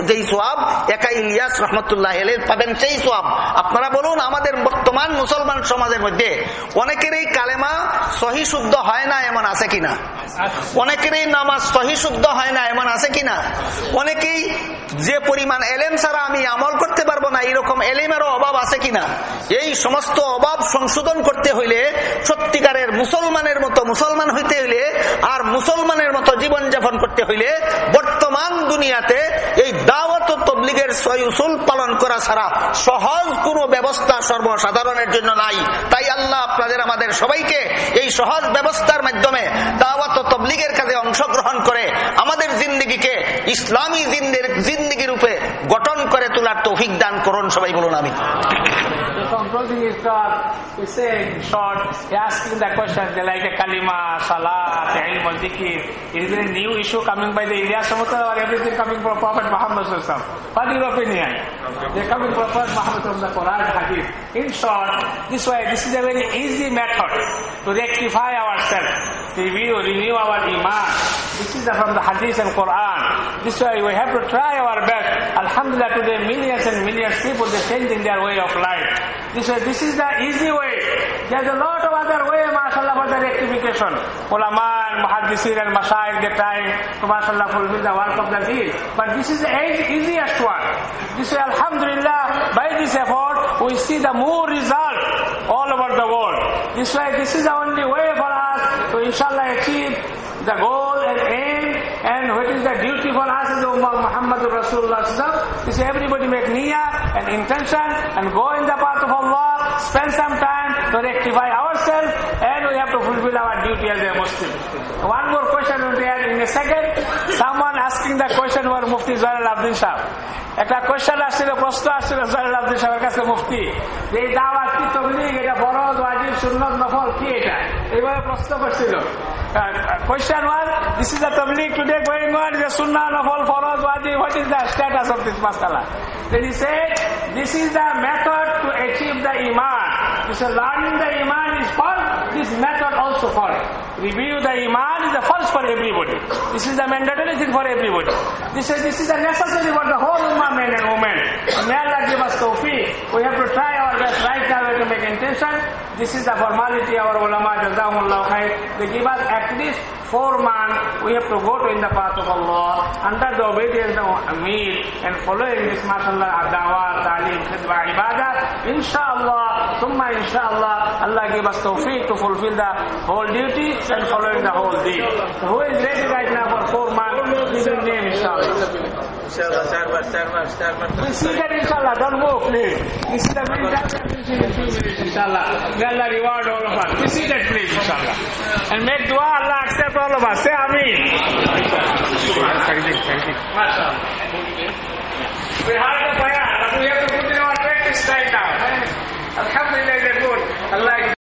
যেই সোয়াব, একা ইলিয়াস রহমতুল্লাহ আলহির পাবেন সেই সোয়াব। আপনারা বলুন, আমাদের বর্তমান মুসলমান সমাজের মধ্যে অনেকেরই কালেমা সহি শুদ্ধ হয় না, এমন আছে কিনা? অনেকেরই নামাজ সহি শুদ্ধ হয় না, এমন আছে কিনা? অনেকেই যে পরিমাণ এলেম ছাড়া আমি আমল করতে পারব না এরকম এলিমেরও অভাব আছে কিনা? এই সমস্ত অভাব সংশোধন করতে হইলে, সত্যিকারের মুসলমানের মতো মুসলমান হইতে হইলে, আর মুসলমানের মতো জীবন যাপন করতে হইলে, বর্তমান দুনিয়াতে এই দাওয়াত তবলিগের সয়ুসুল পালন করা ছাড়া সহজ কোনো ব্যবস্থা সর্বসাধারণের জন্য নাই। তাই আল্লাহ আপনাদের, আমাদের সবাইকে এই সহজ ব্যবস্থার মাধ্যমে দাওয়াত তবলিগের কাজে অংশগ্রহণ করে আমাদের জিন্দিগিকে ইসলামী জিন্দিগি রূপে গঠন করে তোলার তৌফিক দান করুন। সবাই বলুন আমি The concluding is God is saying short, asking the question like a kalima, salat, ilm, or dhikr. Is there a new issue coming by the Ilyas Samutta or everything coming from Prophet Muhammad Sallallahu What is your opinion? They coming from Prophet Muhammad from the Quran Hadith. In short, this way, this is a very easy method to rectify ourselves, review, renew our iman. This is from the Hadith and Quran. This way, we have to try our best. Alhamdulillah, today millions and millions of people they changing their way of life. This way, this is the easy way. There's a lot of other way, mashallah, for the rectification. Ulama and and mashaykh, they try to, mashallah, fulfill the work of the deen. But this is the easiest one. This way, alhamdulillah, by this effort, we see the more result all over the world. This way, this is the only way for us to, inshallah, achieve the goal what is the duty for us as Ummah Muhammad Rasulullah is everybody make niyyah and intention and go in the path of Allah, spend some time to rectify ourselves and we have to fulfill our duty as a Muslim. One question will be in a second. Someone asking the question for Mufti Zainal Abdin Shah. একটা question আসছিল প্রশ্ন আসছিল জালাল আব্দুল সাহেবের কাছে মুফতি যে দাওয়াত কি তবলিগ এটা ফরজ ওয়াজিব সুন্নত নফল কি এটা এইভাবে প্রশ্ন করছিল question one this is the তবলিগ টুডে গোয়িং অন ইজ সুন্নাহ নফল ফরজ ওয়াজিব what is the status of this মাসালা then he said this is the method to achieve the iman he said learning the iman is first this method also first review the iman is the first for everybody this is a mandatory thing for everybody this is this is the necessary for the whole ummah men and women may Allah give us tawfiq we have to try our best. Right now to make intention. This is the formality of our ulama, Jazahumullah khair. They give us at least four months. We have to go to in the path of Allah under the obedience of Amir and following this mashallah dawah, talim, khidmah, ibadah. Inshallah, summa inshallah, Allah give us tawfiq to fulfill the whole duty and following the whole deed. who is ready right now for four months? Give him name, inshallah. Inshallah, Sharma, Sharma, Sharma. Consider inshallah, don't move, please. This is the minute, inshallah. May Allah reward all of us. Be seated, please, inshallah. And make dua, Allah accept all of us. Say Ameen. We heard the prayer, but we have to put in our practice right now. Alhamdulillah, they're good. Allah